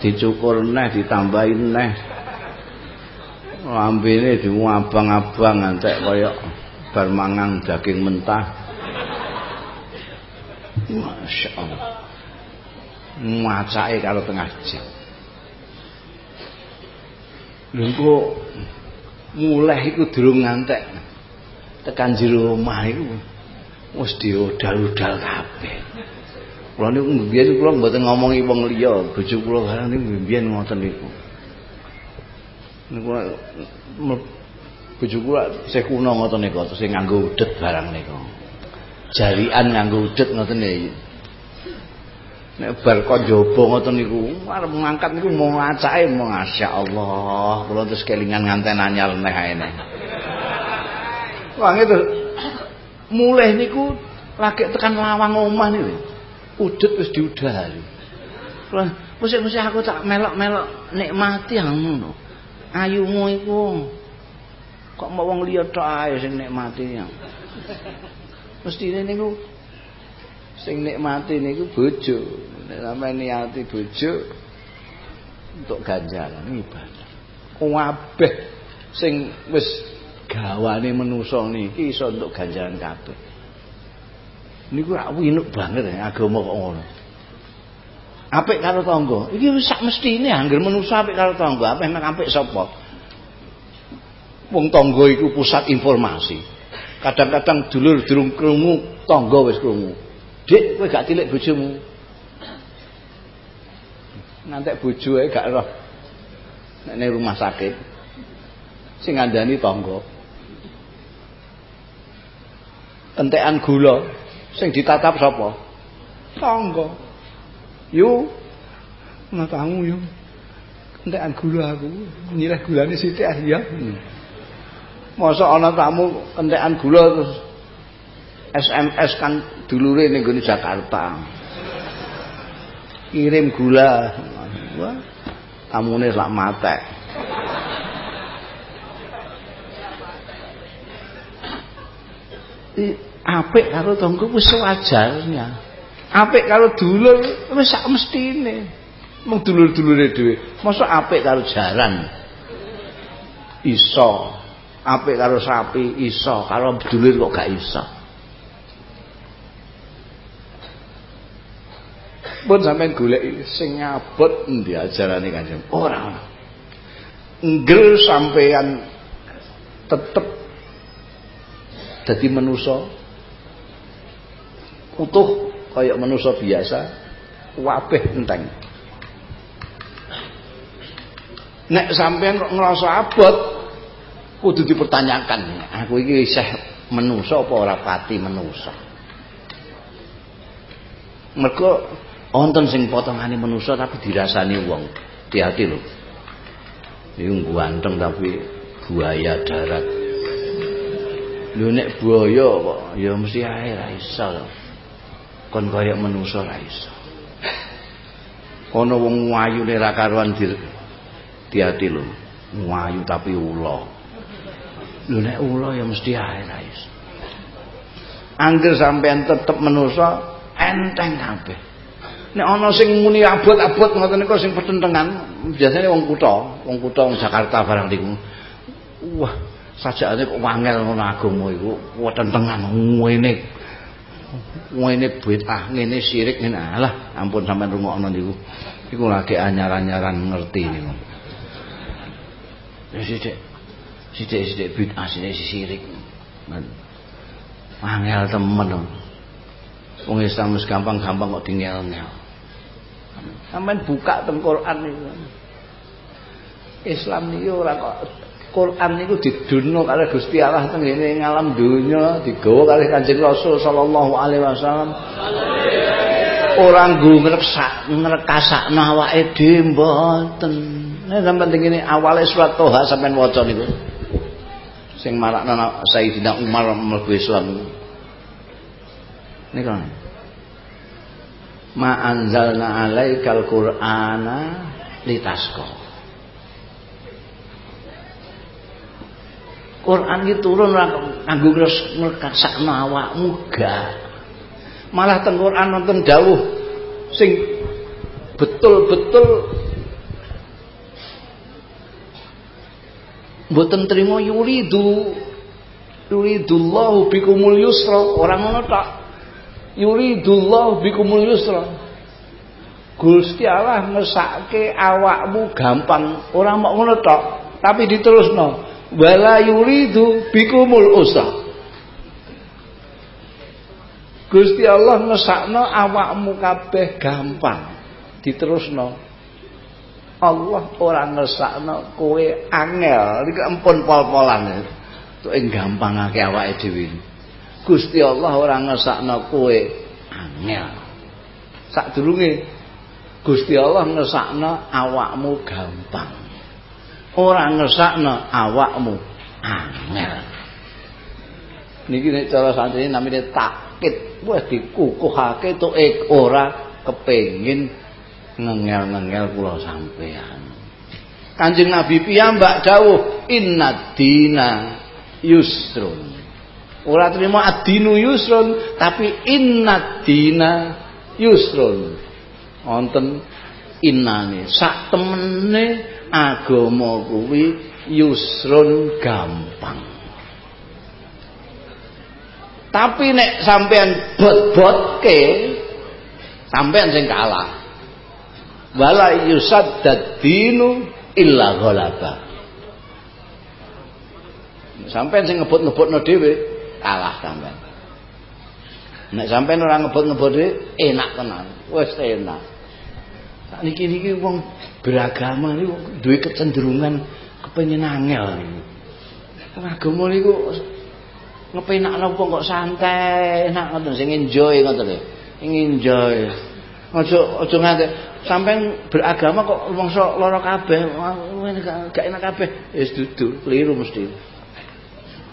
Dicukur neh ditambahin neh. Lambene dimuabang-abang ngantek kaya bar mangan daging mentah. Masya Allah. Macake karo tengah jam. Lha mulai iku durung ngantek. Tekan jero omah iku wis diodal-odal kabeh. Kula niku mbiyen kula mboten ngomongi wong liya, bojo kula barang niku mbiyen ngoten niku. Niku bojo kula sing kuno ngoten niku, sing nganggo udet barang niku. Jarian nganggo udet ngoten niku. Nek bar kok njaba ngoten niku, arep ngangkat niku mau ngacake masyaallah. Kula terus kelingan nganten anyar neh aene. Wong itu mulai niku lagi tekan lawang omah niku. Udet wis diudari. Lah, mesti-mesti aku tak melok-melok nikmati ngono. Ayumu iku kok mau wong liya tok ae sing nikmati. Mestine niku sing nikmati niku bojo nek sampeyan niati bojo untuk ganjaran ibadah kabeh sing wis gawane manusa niki iso untuk ganjaran kabeh niku rak winuk banget ya agama kok ngono apik karo tangga iki wis sak mestine angger manusa apik karo tangga apik mek apik sapa wong tangga iku pusat informasi kadang-kadang dulur durung krungu tangga wis krungu Dik, kowe gak tilik bojomu. Ngantek bojoe gak roh. Nek rumah sakit. Sing ngandani tangga. Entekan gula sing ditatap sapa? Tangga. Yo. Ana tamu yo. Entekan gula aku. Nyireh gulane sithik ah ya. Hmm. Masa ana tamu entekan gula terus SMS kan dulure ning gone Jakarta. kirim gula wah tamune lak matek apik karo tangga wis sewajarnya. Apik karo dulur wis sak mestine. Mung dulur-dulure dhewe mosok apik karo jaran? Iso. Apik karo sapi? Iso. Karo dulur kok gak iso? Pun sampean golek sing ngabot endi ajarane Kanjeng? Ora ngger sampean tetep dadi manusa utuh kayak manusa biasa wabeh enteng. Nek sampean kok ngrasa abot kudu dipertanyakan. Aku iki isih manusa apa ora pati manusa mergo wonten sing potongane manusa tapi dirasani wong. Hati-hati lho. Iku ganteng tapi buaya darat. Lho nek buaya kok ya mesti ae ra iso kon kaya manusa ra iso. Ana wong wayune ra karuan hati-hati lho wayu tapi ula. Lho nek ula ya mesti ae ra iso. Angger sampean tetep manusa enteng kabeh. Nek ana sing muni abot-abot ngoten niku sing pertentangan biasanya wong kutha wong kutha wong Jakarta barang niku wah sajakane kok wangel ngono agama iku wetentengan ngene ngene bid'ah ngene syirik ngene alah ampun sampean rungokno niku iku lagi anyar-anyaran ngerti niku ya sithik sithik-sithik bid'ah sithik syirik. Angel temen. Wong Islam wis gampang-gampang kok dingel-ngel. Sampeyan buka teng Quran niku. Islam niku ora kok Quran niku diduno karo Gusti Allah teng ngene ngalam donya digawa kali Kanjeng Rasul sallallahu alaihi wasallam. Orang nggo ngreksak ngrekasakno awake dhewe mboten. Nek sampeyan ngene awale surat Toha sampeyan waca niku sing marakna Sayyidina Umar mlebu Islam niku ma anzalna alaikal qur'ana litasqa Quran iki turun kanggo ngrekasakno awakmu ga malah teng Quran nonton dawuh sing betul-betul mboten trima yuridu yuridullahu bikumul yusra. Orang ngono tak yuridullahu bikumul yusra. Gusti Allah ngesake awakmu gampang. Orang mau ngono tok. Tapi diterusno wala yuridu bikumul usra Gusti Allah ngesakno awakmu kabeh gampang. Diterusno. Allah ora ngesakno kowe angel. Iki empun pol-polan. Tuk gampangake awake dhewe. Gusti Allah ora ngesakno kowe angel. Sadurunge Gusti Allah ngesakno awakmu gampang ora ngesakno awakmu angel niki nek cara santri namine takit wis dikukuhake tuk ora kepengin ngengel-ngengel kula sampean. Kanjeng Nabi piyambak dawuh inna dina yusrun. Ora terima adinu yusrun tapi inna dina yusrun. Wonten innane sak temene agama kuwi yusrun gampang. Tapi nek sampean bot-botke sampean sing kalah. Wala yusaddad dinu illa ghalaba. Sampean sing ngebut-ngebutno dhewe kalah sampean. Nek sampean ora ngebut-ngebut dhewe enak tenan wis enak. Niki niki wong beragama niku duwe kecenderungan kepengin angel agama niku ngepenakno wong kok santai enak ngoten sing enjoy ngoten lho. Enjoy. Aja aja nganti sampean beragama kok mongso lara kabeh gak enak kabeh. Wis dudu keliru mesti.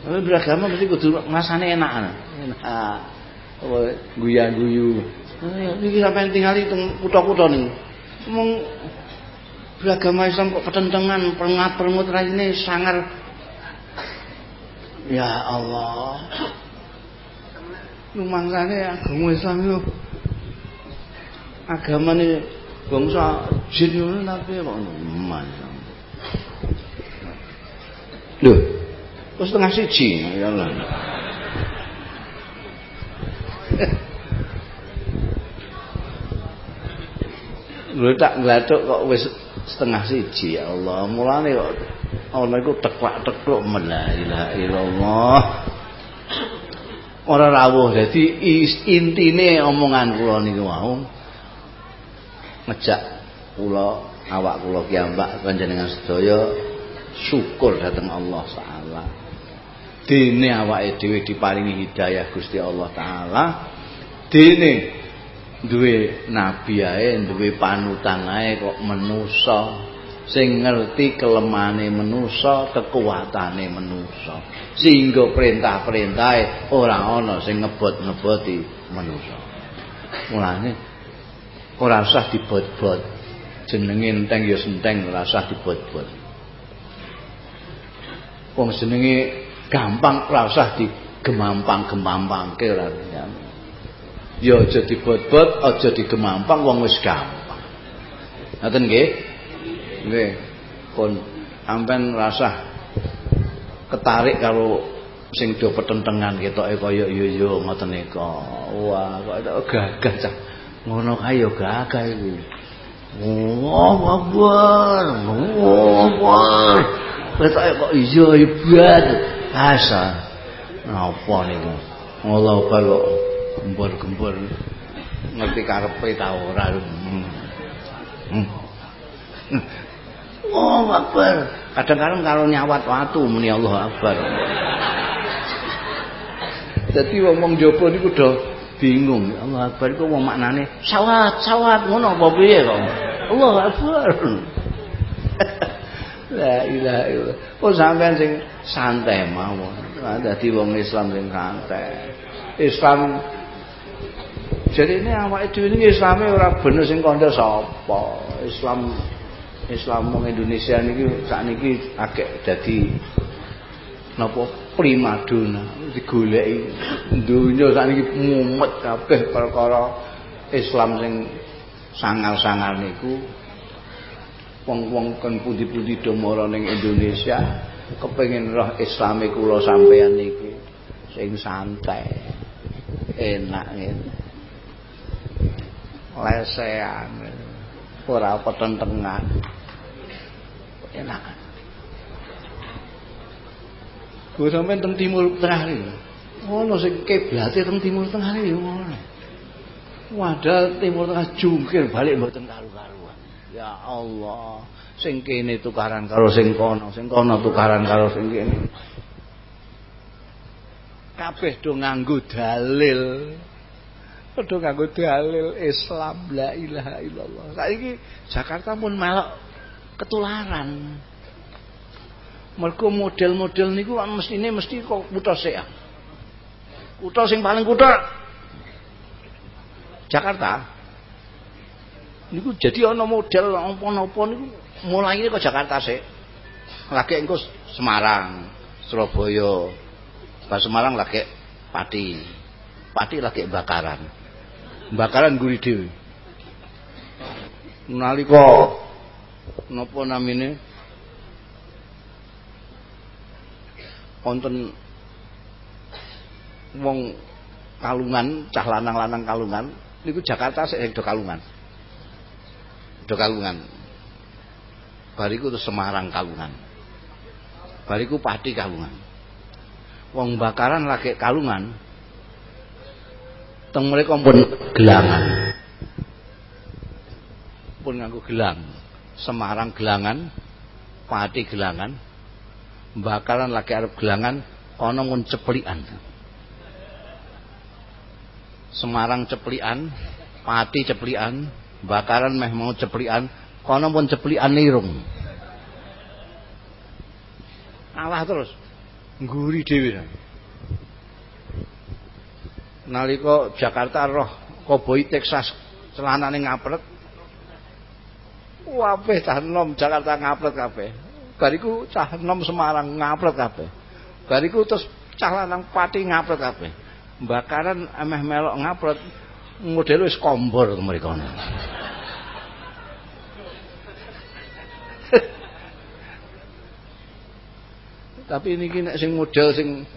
Beragama mesti kudu ngrasane enak enak. Guya-guyu Niki sampean tingali teng kutha-kutha niku. Mong beragama Islam kok pertentangan, pengat permut ini sangar. Ya Allah. Lumangsane agama Islam yo agamane bangsa jin ngono tapi kok emas. Loh, setengah siji ya Allah. Lho tak nglathuk kok wis setengah siji ya Allah. Mulane kok ana iku teklak-tekluk la ilaha illallah. Ora rawuh. Dadi intine omongan kula niku mau ngejak kula awak kula kiambak panjenengan sedaya syukur dateng Allah taala. Dene awake dhewe diparingi hidayah Gusti Allah taala. Dene duwe nabi ae duwe panutan ae kok menusa sing ngerti kelemane menusa kekuatane menusa sehingga perintah-perintahe ora ana sing ngebot-ngeboti menusa mulane ora usah dibot-bot. Jenenge enteng ya senteng ora usah dibot-bot. Wong jenenge gampang ora usah digemampang-gemampangke ora ya aja dibot-bot aja digemampang wong wis gampang. Ngoten nggih? Nggih. Pun sampean rasah ketarik kalau sing do petentengan ketoke kaya yo yo ngoten nika. Wah kok gagah cah ngono kae yo gagah iku Allahu Akbar Allahu Akbar ketoke kok iya hebat asa napa niku? Allahu Akbar gembur-gembur ngerti karepe ta ora hmm. hmm. Oh Akbar kadang-kadang kalau nyawat watu muni Allah Akbar Jadi wong-wong jaba niku do bingung Allah Akbar iku wong maknane sawat sawat ngono apa piye kok Allah Akbar La ilaha illallah. Oh sampean sing santai mawon. Dadi wong Islam sing santai. Islam jadi ini awak itu ini Islamnya orang bener sing kandha sapa? Islam Islam wong Indonesia niki sakniki agak dadi napa primadona digoleki donya sakniki mumet kabeh perkara Islam sing sangal-sangal niku. Wong-wong kan pundi-pundi do mara ning Indonesia kepengin roh Islame kula sampeyan niki. Sing santai enak ngene lesean ora petentengan enak gue sampai teng timur tengah ini ngono sing kiblate teng timur tengah ini ngono. Wadah timur tengah jungkir balik mboten karu-karuan. Ya Allah sing kene tukaran karo sing kono sing kono tukaran karo sing kene. Kabeh do nganggo dalil Padha nganggo dalil Islam la ilaha illallah. Saiki Jakarta pun melok ketularan. Mergo model-model niku mestine mesti kok kutha sik. Kutha sing paling kutha Jakarta. Niku jadi ana model apa-apa niku mulai kok Jakarta sik. Lagi engko Semarang, Surabaya. Pas Semarang lagi Pati. Pati lagi bakaran. Bakaran guri dhewe. Nalika napa namine? Wonten wong kalungan cah lanang-lanang kalungan niku Jakarta sik do kalungan. Do kalungan. Bariku terus Semarang kalungan. Bariku Pati kalungan. Wong bakaran lagi kalungan teng mereka pun gelangan. Pun nganggo gelang. Semarang gelangan Pati gelangan bakalan lagi arep gelangan ana mun ceplikan. Semarang ceplikan Pati ceplikan bakaran meh mau ceplikan kono pun ceplikan nirung. Allah terus. Nguri dhewe nalika Jakarta roh koboi Texas celanane ngapret Wape cah enom Jakarta ngapret kabeh. Bariku cah enom Semarang ngapret kabeh. Bariku terus cah lanang pati ngapret kabeh. Bakaran emeh melok ngapret model wis kombor mereka. Tapi ini nek sing model sing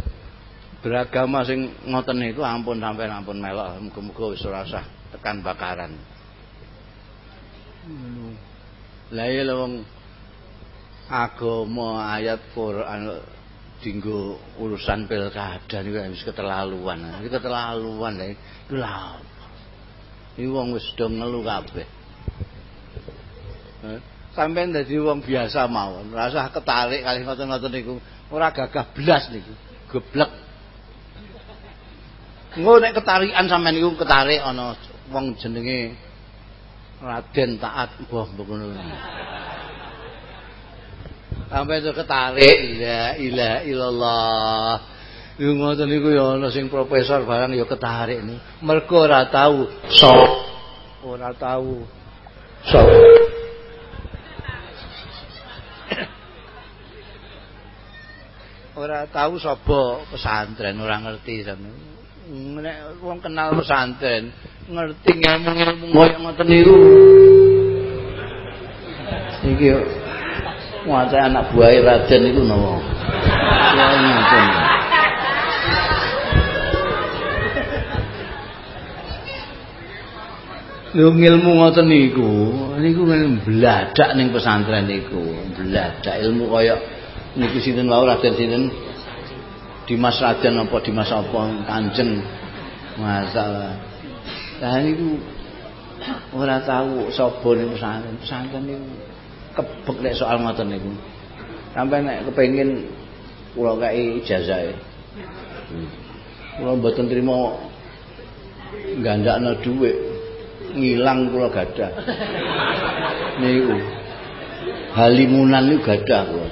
beragama sing ngoten niku ampun sampai ampun melok muga-muga wis ora usah tekan bakaran. Lah iya wong agama ayat Quran dinggo urusan pilkada niku wis keterlaluan. Iki keterlaluan lha iku lha. Iki wong wis do ngelu kabeh. Sampai dadi wong biasa mawon, ora usah ketarik kali ngoten-ngoten niku. Ora gagah blas niku. Geblek. Engko nek ketarikan sampean niku ketarik ana wong jenenge Raden taat mbah ngono. Sampai itu ketarik la ilaha illallah. Yo ngoten niku ya ana sing profesor barang ya ketarik nih. Mergo ora tahu so ora tahu so ora tahu sapa pesantren ora ngerti sampeyan. Nek wong kenal pesantren ngerti ngomong-ngomong koyo ngoten niku. Iki yo waca anak buah Raden iku napa? Ya ngoten. Lho ilmu ngoten niku, niku bladak ning pesantren niku, bladak ilmu kaya niku sinten wae Raden sinten Dimas Raden apa Dimas apa Kanjeng masalah Lah niku ora tahu sapa ning pesantren. Pesantren niku kebek nek soal ngoten niku. Sampai nek kepengin kula kei ijazah. Kula mboten trima gandakno dhuwit ngilang kula gadah. Niku. Halimunan niku gadah kula.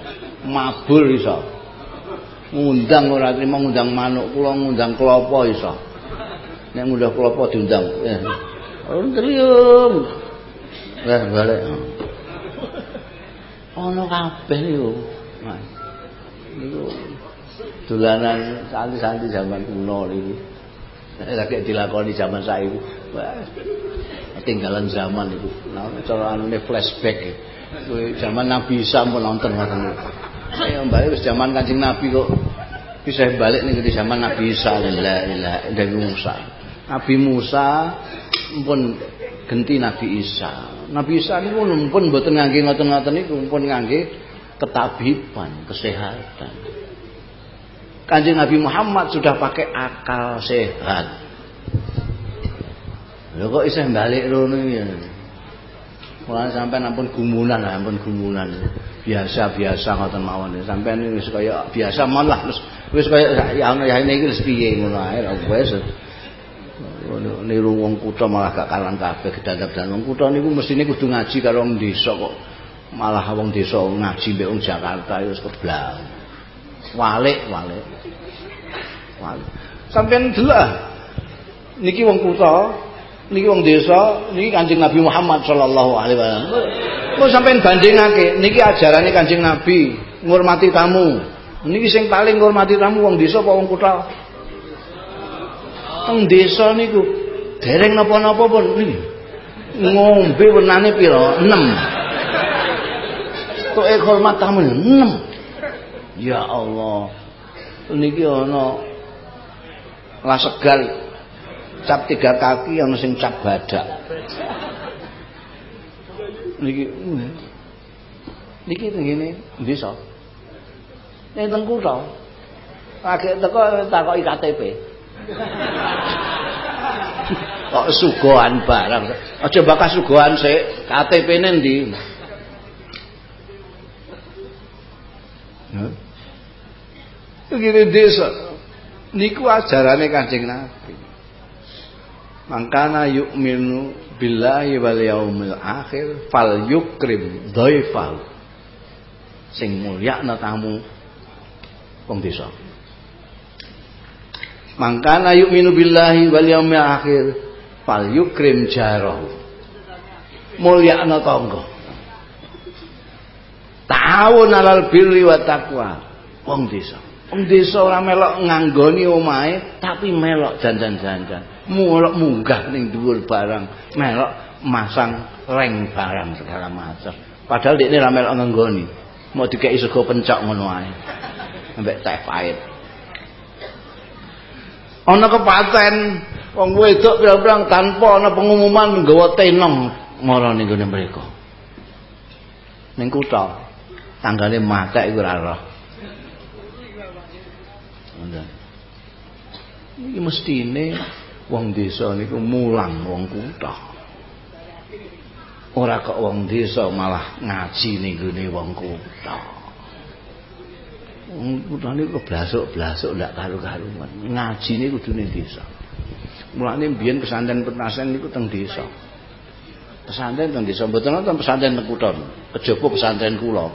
Mabur iso. Ngundang ora trima ngundang manuk kula ngundang klopo iso. nek ngundah klopo diundang. Orang trium lah balik. Ono kabeh niku niku dolanan santi-santi zaman kuno niku lagi dilakoni zaman saiki. Tinggalan zaman itu nah cara anune flashback. Kuwi zaman Nabi Isa pun nonton niku ya mbak wis zaman Kanjeng Nabi kok bisa balik nih ke zaman Nabi Isa la illallah Musa Nabi Musa pun genti Nabi Isa. Nabi Isa niku pun mboten ngangge ngoten-ngoten niku pun ngangge ketabiban, kesehatan. Kanjeng Nabi Muhammad sudah pakai akal sehat. Lho kok isih balik rono ya. Mulane sampean ampun gumunan, ampun gumunan. Biasa-biasa ngoten mawon. Sampean wis kaya biasa malah wis wis kaya ya ana ya iki wis piye ngono ae wis. niru wong kutha malah gak kalang kabeh gedadap-gedadap wong kutha niku mestine kudu ngaji karo wong desa kok malah wong desa ngaji mbek wong Jakarta wis keblang walik walik walik sampeyan delok niki wong kutha niki wong desa niki Kanjeng Nabi Muhammad sallallahu alaihi wasallam. Kok sampeyan bandingake niki ajarane Kanjeng Nabi ngurmati tamu. Niki sing paling ngurmati tamu wong desa apa wong kutha? Teng desa niku dereng napa-napa pun niki ngombe wenane pira? 6 tok e hormat tamu 6 ya Allah. Niki ana lasegal cap tiga kaki ana sing cap badak. Niki niki ngene desa ning teng kutha agek teko takoki KTP kok sugohan barang? Aja bakal sugohan sik. KTP-ne ndi Begini desa niku ajarane Kanjeng Nabi. Mangkana yu'minu billahi wal yaumil akhir fal yukrim dhaifal. Sing mulyakna tamu wong desa. Mangkana yu'minu billahi wal yaumil akhir fal yukrim jarahu. Mulyakna tangga. Ta'awun alal birri wa taqwa. Wong desa. Wong desa ora melok nganggoni omahe tapi melok janjan-janjan melok munggah ning dhuwur barang melok masang reng barang segala macam padahal ini ora melok nganggoni. Mau dikei sego pencok ngono ae. Ambek teh pahit. Ana kepaten wong wedok pirang-pirang tanpa ana pengumuman nggawa tenong mara ning gone mereka. Ning kutha tanggane matek iku ora roh. Iki mestine wong desa niku mulang wong kutha. Ora kok wong desa malah ngaji ning gone wong kutha. Wong kutha niku blasuk-blasuk ndak karu-karuan. Ngajine kudu ning desa. Mulane biyen pesantren pesantren niku teng desa. Pesantren teng desa mboten wonten pesantren teng kutha. Kejaba pesantren kula.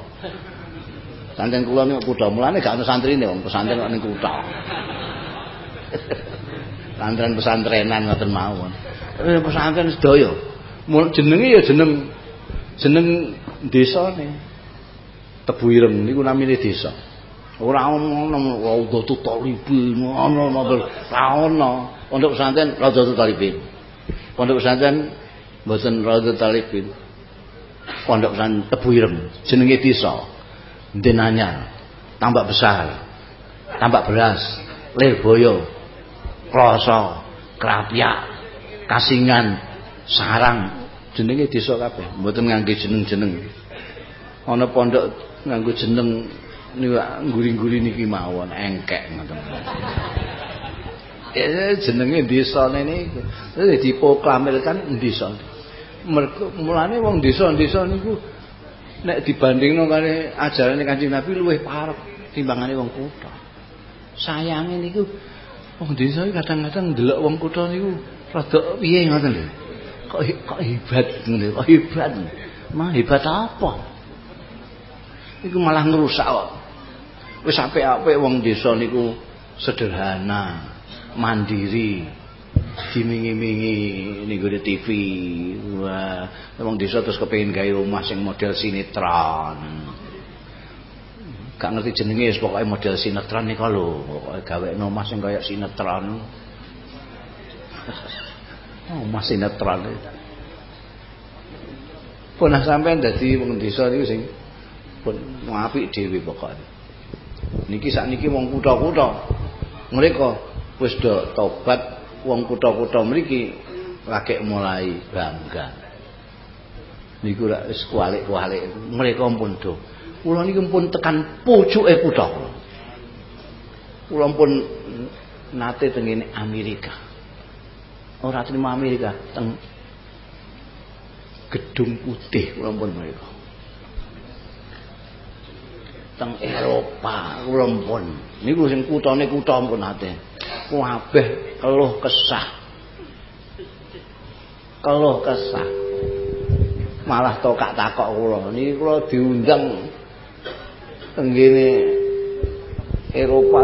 Pesantren kula niku kutha. Mulane gak ana santrine wong pesantren kok ning kutha. pesantren pesantrenan ngoten mawon. Eh pesantren sedaya. Jenenge ya jeneng jeneng desane. Tebu Ireng niku namine desa. Ora ono Raudhatul Talibin, ono napa ora ono. Pondok pesantren Raudhatul Talibin. Pondok pesantren mboten Raudhatul Talibin. Pondok pesantren Tebu Ireng jenenge desa. Denanya tambak besar. Tambak beras, Lirboyo, Kloso, Krapyak, Kasingan, Sarang, jenenge desa kabeh, mboten ngangge jeneng-jeneng. Ana pondok nganggo jeneng ngguri-ngguri niki mawon engkek ngoten. Ya jenenge desane niku. Dadi diproklamirkan desa. Mergo mulane wong desa-desa niku nek dibandingno karo ajarane Kanjeng Nabi luwih parek timbangane wong kutha. Sayange niku wong desa kadang-kadang ndelok wong kutha niku rada piye ngoten lho. Kok kok hebat ngono, kok hebat. Mah hebat apa? Iku malah ngerusak kok. Wis apik-apik wong desa niku sederhana, mandiri, dimingi-mingi niku di TV. Wah, wong desa terus kepengin gawe omah sing model sinetron. Gak ngerti jenenge pokoke model sinetron niku lho, pokoke gawe omah sing kaya sinetron. Oh, omah sinetron. Pun sampean dadi wong desa niku sing pun apik dhewe pokoke. niki sakniki wong kutha-kutha mereka wis do tobat wong kutha-kutha mriki lagi mulai bangga niku lak wis kualik-kualik mereka pun do kula niki pun tekan pucuke kutha. Kula pun nate teng Amerika. Ora terima Amerika teng gedung putih kula pun mereka teng Eropa kula pun niku sing kutane kutha pun ate kabeh keluh kesah. Keluh kesah. Malah tokak takok kula. Niki kula diundang teng ngene Eropa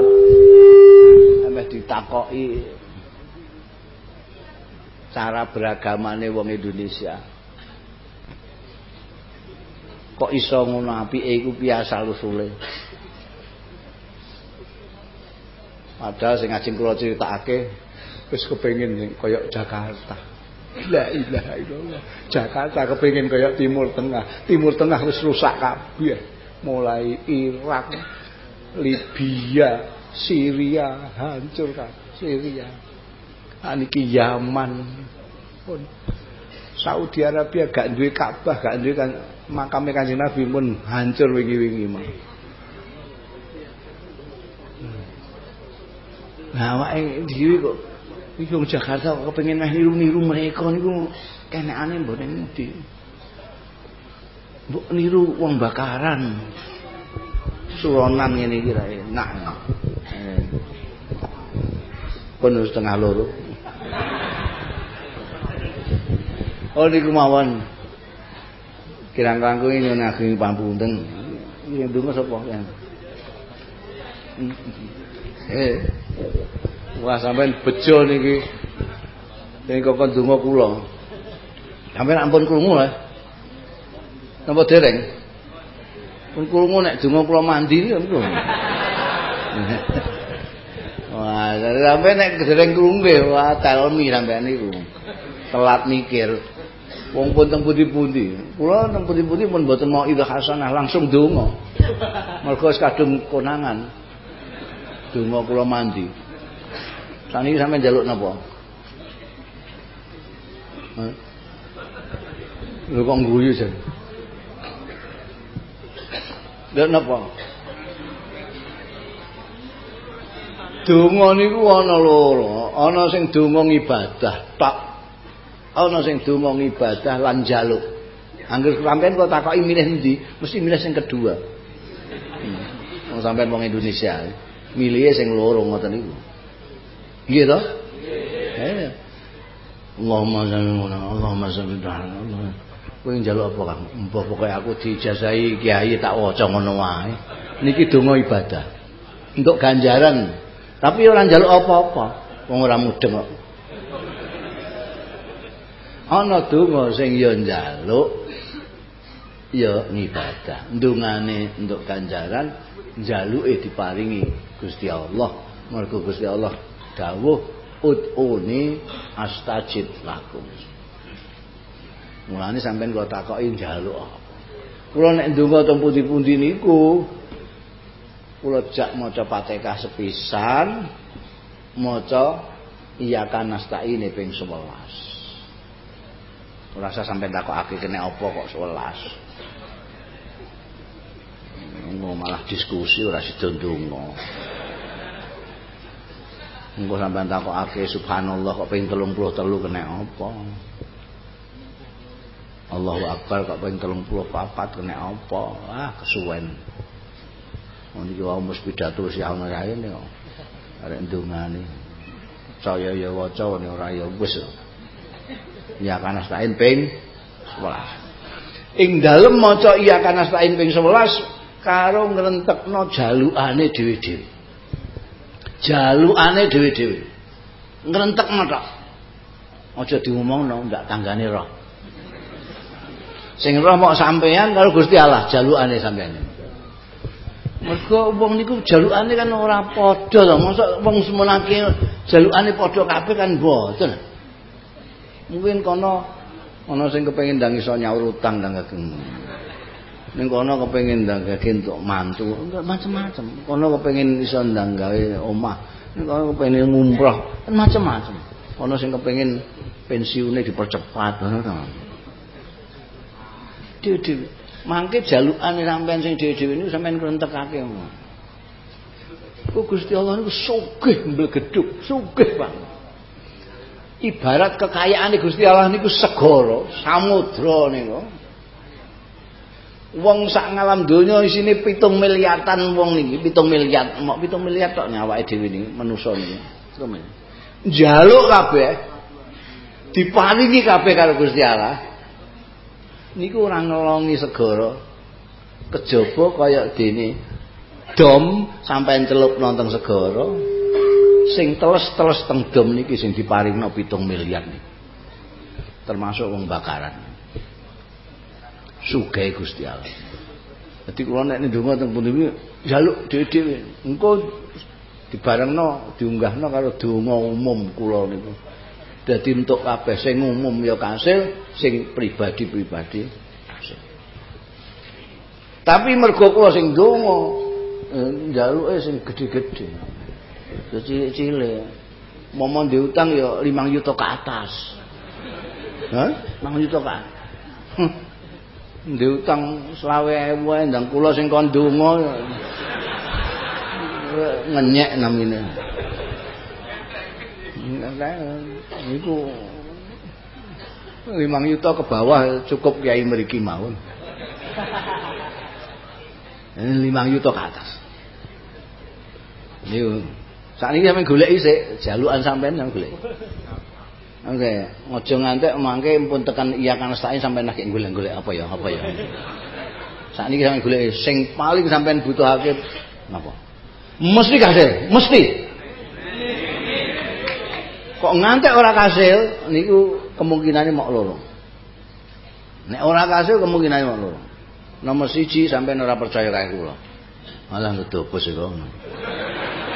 sampe ditakoki cara beragamane wong Indonesia. Kok iso ngono apike iku biasa usule? Padahal sing ajeng kula critakake wis kepengin kaya Jakarta. La ilaha illallah. Jakarta kepengin kaya Timur Tengah. Timur Tengah wis rusak kabeh mulai Irak Libya Syria hancur kan Syria aniki Yaman pun Saudi Arabia gak duwe Ka'bah gak duwe kan makame Kanjeng Nabi pun hancur wingi-wingi mah. Nah, awake dhewe kok iki Jakarta kok kepengin meh niru-niru mereka niku kenekane mboten ndi. Mbok niru wong bakaran. Suronan ngene iki ra enak. Eh. Penuh setengah loro. Oh niku mawon. Kirang langkung nyuwun ageng pampunten. Iki ndonga sapa ya? Eh. Wah sampean bejo niki. Sing kok donga kula. Sampai ampun krungu lah. Napa dereng? Pun krungu nek donga kula mandi niku. Wah, sampai nek dereng krungu wah tell me sampean niku. Telat mikir. Wong pun teng pundi-pundi. Kula teng pundi-pundi pun mboten mau idhah hasanah langsung donga. Mergo kadung konangan. Donga kula mandi. Saniki sampean njaluk napa? Lho kok guyu jan. Lha napa? Donga niku ana loro, ana sing donga ibadah, tak. Ana sing donga ibadah lan njaluk. Angger sampean kok takoki milih endi, mesti milih sing kedua. Hmm. Sampean wong Indonesia, milih sing loro ngoten niku. Nggih to? Nggih. Allahumma shalli ala Allahumma shalli ala. Kowe njaluk apa Kang? Mbah pokoke aku diijazahi kiai tak waca ngono wae. Niki donga ibadah. Untuk ganjaran. Tapi ora njaluk apa-apa. Wong ora mudeng kok. Ana donga sing ya njaluk ya ngibadah. Ndungane untuk ganjaran, njaluke diparingi Gusti Allah. Mergo Gusti Allah dawuh ud'uni astajib lakum. Mulane sampean kula takoki njaluk apa? Kula nek ndonga teng pundi-pundi niku kula jak maca Fatihah sepisan, maca iya kan nasta'in ping 11. Ora usah sampean takokake kene apa kok 11. Engko malah diskusi ora sida ndonga. Engko sampean takokake subhanallah kok ping 33 kene apa? Allahu Akbar kok ping 34 kene apa? Ah kesuwen. Wong iki wae mesti pidato si rae ne kok. Arek ndongane. Saya ya waca ora ya wis. Ya kan astain ping 11. Ing dalem maca iya kan astain ping 11 karo ngrentekno jalukane dhewe-dhewe. Jalukane dhewe-dhewe. Ngrentekno tok. Aja diomongno ndak tanggane roh. Sing roh mok sampean karo Gusti Allah jalukane sampean. Mergo wong niku jalukane kan ora padha to. Mosok wong semonake jalukane padha kabeh kan mboten. Mungkin kono ana sing kepengin ndang iso nyaur utang ndang kagem. Ning kono kepengin ndang kagem entuk mantu, enggak macam-macam. Kono kepengin iso ndang gawe omah. Kono kepengin ngumroh, kan macam-macam. Kono sing kepengin pensiune dipercepat to. Dhewe-dhewe. Mangke jalukane sampean sing dhewe-dhewe niku sampean krentekake. Kok Gusti Allah niku sugih mblegeduk, sugih banget. Ibarat kekayaane Gusti Allah niku segara, samudra niku. Wong sak ngalam donya isine 7 miliatan wong niki, 7 miliar, mok 7 miliar tok nyawake dhewe niki, manusa niki. Jaluk kabeh diparingi kabeh karo Gusti Allah. Niku ora ngelongi segara. Kejaba kaya dene. Dom sampai celup nonton segara. Sing teles-teles teng dom niki sing diparingno 7 miliar niki termasuk wong bakaran. Sugih Gusti Allah. Dadi kula nek ndonga teng pundi jaluk dhewe-dhewe engko dibarengno diunggahno karo donga umum kula niku dadi entuk kabeh sing umum ya kasil sing pribadi-pribadi. Tapi mergo kula sing donga eh, njaluke sing gedhe-gedhe cilik-cilik. Momon diutang ya 5 juta ke atas. Hah? 5 juta ke diutang selawe ewu ndang kula sing kon donga ngenyek namine Iku limang yuta ke bawah cukup kiai meriki mawon. Limang yuta ke atas. Saat ini sampai golek isik jaluan sampean yang golek. Oke, okay. ngojo ngantek mangke pun tekan iya kan stain sampai nak golek-golek apa ya, apa ya. Saat ini sampai golek sing paling sampean butuhake napa? Mesti kasih, mesti. Kok ngantek ora kasil niku kemungkinannya mau loro. Nek ora kasil kemungkinannya mau loro. Nomor siji sampai ora percaya kayak kula. Malah ngedobos iku.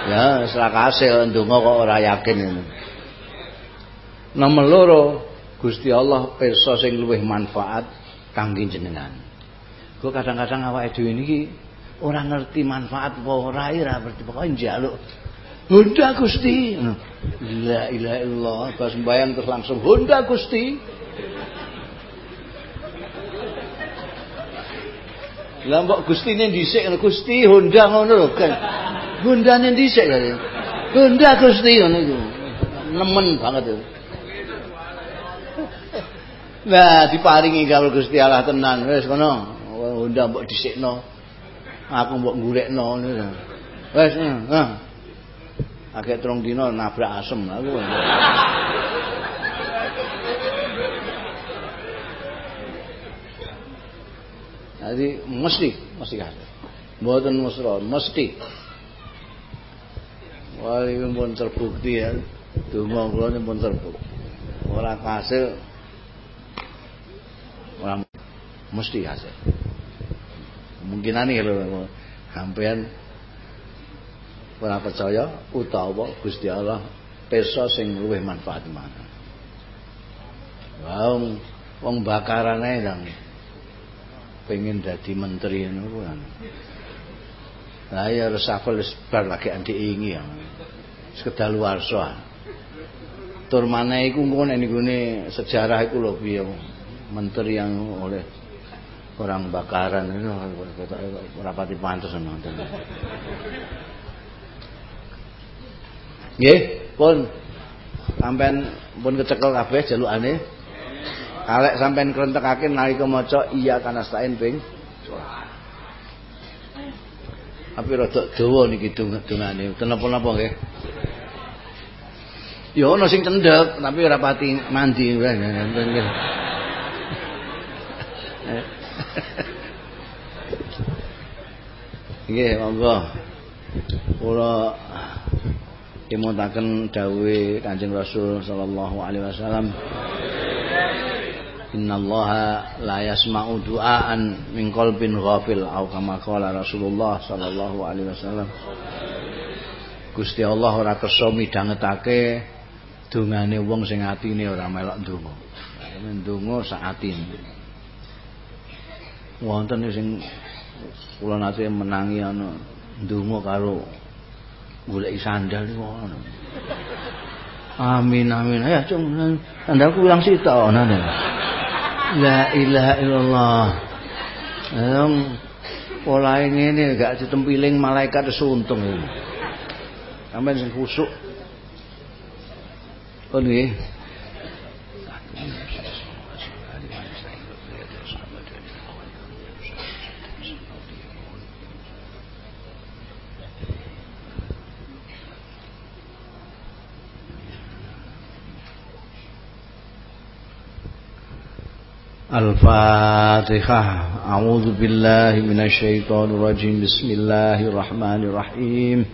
Ya, ora kasil ndonga kok ora yakin ini. Nomor loro Gusti Allah pirsa sing luwih manfaat kangge jenengan. Kok kadang-kadang awake dhewe niki ora ngerti manfaat apa ora ora berarti pokoke Honda Gusti. La ilaha illallah. Pas sembahyang terus langsung Honda Gusti. Lah mbok Gustine dhisik ngono Gusti Honda ngono lho kan. Hondane dhisik kan. Honda Gusti ngono iku. Nemen banget itu. Nah, diparingi karo Gusti Allah tenan. Wis ngono. Honda mbok dhisikno. Aku mbok ngurekno ngono. Wis. Akeh terong dina nabrak asem aku. Jadi mesti mesti kasil. Mboten musra, mesti. Wah, ini pun terbukti ya. Donga kula ini pun terbukti. Ora kasil ora mesti hasil. Kemungkinan nih kalau sampean ora percaya utawa Gusti Allah pirsa sing luwih manfaat mana. Wong wong bakaran ae ndang pengen dadi menteri ngono. Lah ya reshuffle wis bar lagi anti ingi ya. Sekedar luar soal. Tur maneh iku nek nggone sejarah iku lho piye menteri yang oleh orang bakaran itu rapati pantas nonton. Nggih, pun sampean pun kecekel kabeh jalukane. Kalek sampean krentekake nalika maca iya kana stain ping Tapi rada dawa niki dungane. Kenapa-napa nggih? Ya ana sing cendhek tapi ora pati mandi. Nggih, monggo. Kula dimutaken dawuhe Kanjeng Rasul sallallahu alaihi wasallam Innallaha la yasma'u du'aan min qalbin ghafil au kama qala Rasulullah sallallahu alaihi wasallam Gusti Allah ora kersa midhangetake dongane wong sing atine ora melok ndonga. Ndonga sak atine. Wonten sing kula nate menangi ana ndonga karo golek sandal ngono. Amin amin. Ya cung sandalku ilang sitok ana. La ilaha illallah. Em polahe ngene gak ditempiling malaikat suntung. Sampeyan sing khusuk. Oh nggih. الفاتحة. أعوذ بالله من الشيطان الرجيم. بسم الله الرحمن الرحيم.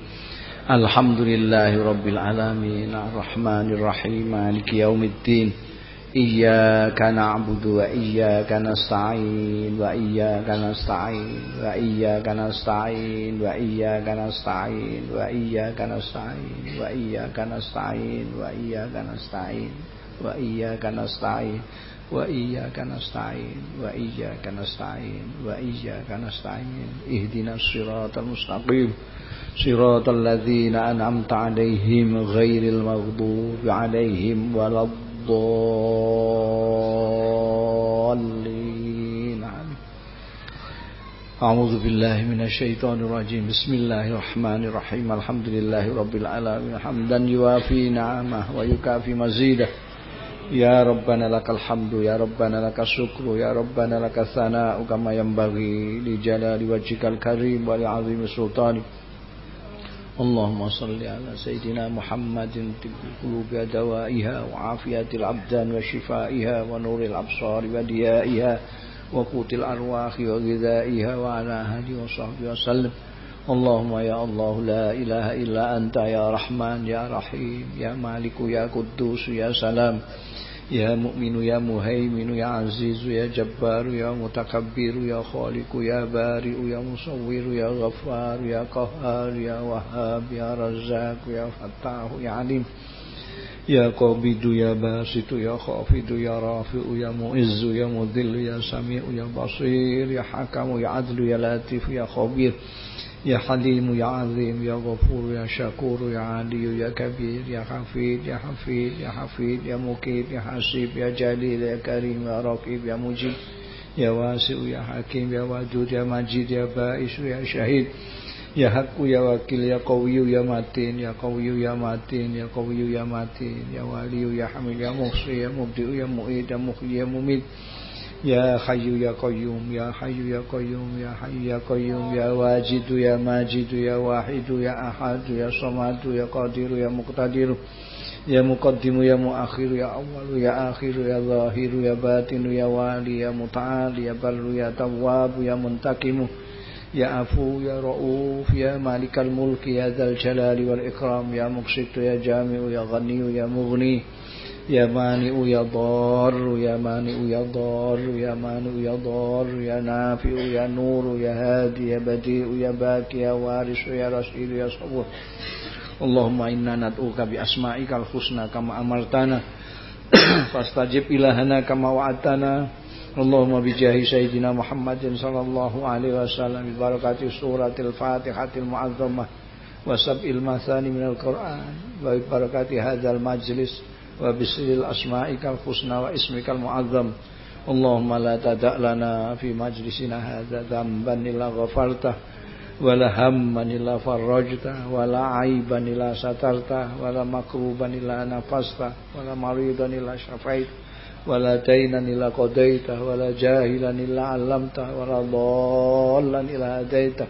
الحمد لله رب العالمين. الرحمن الرحيم. مالك يوم الدين. إياك نعبد وإياك نستعين وإياك نستعين وإياك نستعين وإياك نستعين وإياك نستعين وإياك نستعين وإياك نستعين وإياك نستعين. وإياك نستعين وإياك نستعين وإياك نستعين. اهدنا الصراط المستقيم. صراط الذين أنعمت عليهم غير المغضوب عليهم ولا الضالين. أعوذ بالله من الشيطان الرجيم. بسم الله الرحمن الرحيم. الحمد لله رب العالمين. حمدا يوافي نعمه ويكافي مزيده. يا ربنا لك الحمد يا ربنا لك الشكر يا ربنا لك الثناء كما ينبغي لجلال وجهك الكريم ولعظيم سلطانك. اللهم صل على سيدنا محمد طب القلوب دوائها وعافية الأبدان وشفائها ونور الأبصار وديائها وقوت الأرواح وغذائها وعلى آله وصحبه وسلم. اللهم يا الله لا إله إلا أنت يا رحمن يا رحيم يا مالك يا قدوس يا سلام يا مؤمن يا مهيمن يا عزيز يا جبار يا متكبر يا خالق يا بارئ يا مصور يا غفار يا قهار يا وهاب يا رزاق يا فتاح يا عليم يا قابض يا باسط يا خافض يا رافع يا معز يا مذل يا سميع يا بصير يا حكم يا عدل يا لطيف يا خبير يا حليم يا عظيم يا غفور يا شكور يا علي يا كبير يا حفيد يا حفيد يا حفيد يا مكيد يا حسيب يا جليل يا كريم يا رقيب يا مجيب يا واسع يا حكيم يا ودود يا مجيد يا بائس يا شهيد يا حق يا وكيل يا قوي يا متين يا قوي يا متين يا قوي يا متين يا ولي يا حميد يا محصي يا مبدئ يا مؤيد يا مخي يا مميت يا حي يا قيوم يا حي يا قيوم يا حي يا قيوم يا واجد يا ماجد يا واحد يا أحد يا صمد يا قادر يا مقتدر يا مقدم يا مؤخر يا أول يا آخر يا ظاهر يا باطن يا والي يا متعال يا بر يا تواب يا منتقم يا عفو يا رؤوف يا مالك الملك يا ذا الجلال والإكرام يا مقسط يا جامع يا غني يا مغني. يا مانع يا ضار يا مانع يا ضار يا مانع يا ضار يا نافع يا نور يا هادي يا بديع يا باكي يا وارث يا رشيد يا صبور. اللهم إنا ندعوك بأسمائك الحسنى كما أمرتنا. فاستجب إلهنا كما وعدتنا. اللهم بجاه سيدنا محمد صلى الله عليه وسلم ببركة سورة الفاتحة المعظمة وسبع المثاني من القرآن وببركة هذا المجلس. وبسر أسمائك الحسنى واسمك المعظم. اللهم لا تدع لنا في مجلسنا هذا ذنبا إلا غفرته ولا هما إلا فرجته ولا عيبا إلا سترته ولا مكروبا إلا نفسته ولا مريضا إلا شفيته ولا دينا إلا قضيته ولا جاهلا إلا علمته ولا ضالا إلا هديته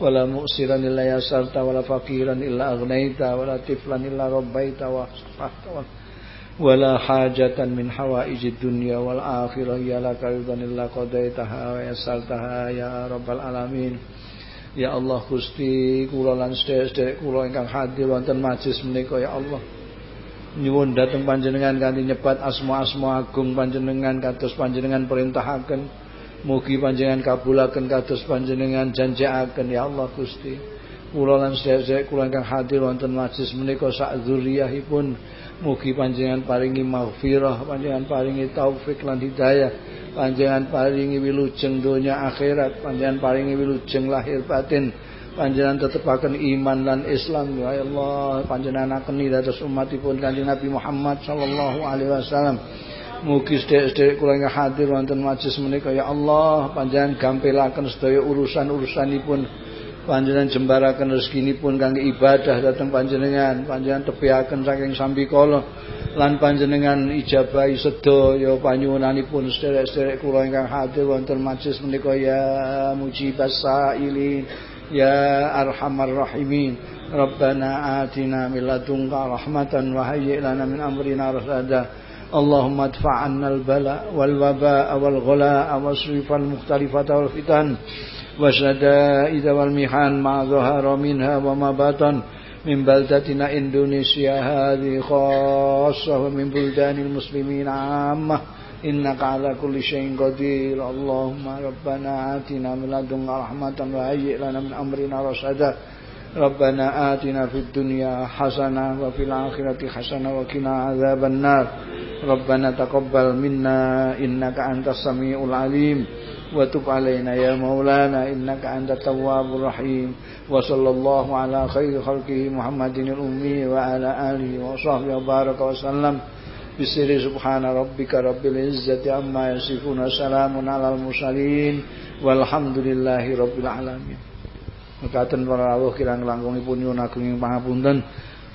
ولا مؤسرا إلا يسرته ولا فقيرا إلا أغنيته ولا طفلا إلا ربيته وصفحته. ولا حاجة من حوائج الدنيا والآخرة هي لك رضا إلا قضيتها ويسرتها يا رب العالمين Ya Allah Gusti kula lan sedherek-sedherek kula ingkang hadir wonten majlis menika ya Allah nyuwun dhateng panjenengan kanthi nyebat asma-asma agung panjenengan kados panjenengan perintahaken mugi panjenengan kabulaken kados panjenengan janjiaken ya Allah Gusti kula lan sedherek-sedherek kula ingkang hadir wonten majlis menika sak zuriyahipun Mugi panjenengan paringi maghfirah, panjenengan paringi taufik lan hidayah, panjenengan paringi wilujeng donya akhirat, panjenengan paringi wilujeng lahir batin. Panjenengan tetepaken iman lan Islam. Ya Allah panjenengan akeni dados umatipun Kanjeng Nabi Muhammad sallallahu alaihi wasallam. Mugi sedherek-sedherek kula ingkang hadir wonten majelis menika. Ya Allah panjenengan gampilaken sedaya urusan-urusanipun panjenengan jembaraken rezekinipun kangge ibadah dhateng panjenengan panjenengan tepiaken saking sambikala lan panjenengan ijabahi sedaya panyuwunanipun sederek-sederek kula ingkang hadir wonten majelis menika ya mujibas sailin ya arhamar rahimin rabbana atina min ladunka rahmatan wa hayyi lana min amrina rasada اللهم ادفع عنا البلاء والوباء والغلاء والصيف المختلفة والفتن وشدائد والمحن ما ظهر منها وما بطن من بلدتنا إندونيسيا. هذه خاصة ومن بلدان المسلمين عامة. إنك على كل شيء قدير. اللهم ربنا آتنا من لدنك رحمة وهيئ لنا من أمرنا رشدا. ربنا آتنا في الدنيا حسنة وفي الآخرة حسنة وقنا عذاب النار. ربنا تقبل منا إنك أنت السميع العليم. وتب علينا يا مولانا إنك أنت التواب الرحيم وصلى الله على خير خلقه محمد الأمي وعلى آله وصحبه وبارك وسلم بسر سبحان ربك رب العزة عما يصفون سلام على المرسلين والحمد لله رب العالمين Mekaten para rawuh kirang langkungipun nyuwun agunging pangapunten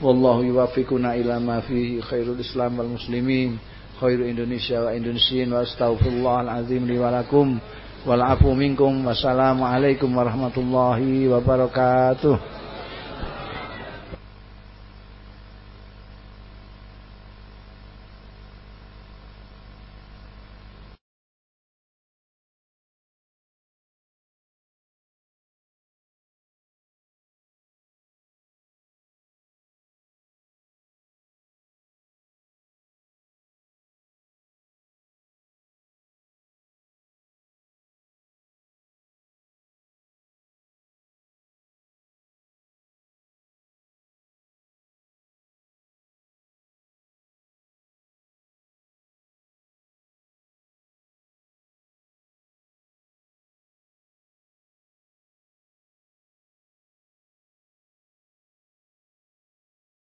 wallahu yuwaffiquna ila ma fihi khairul islam wal muslimin khairu Indonesia wa Indonesian wa astaghfirullahal azim li wa lakum wal afu minkum. Wassalamu alaikum warahmatullahi wabarakatuh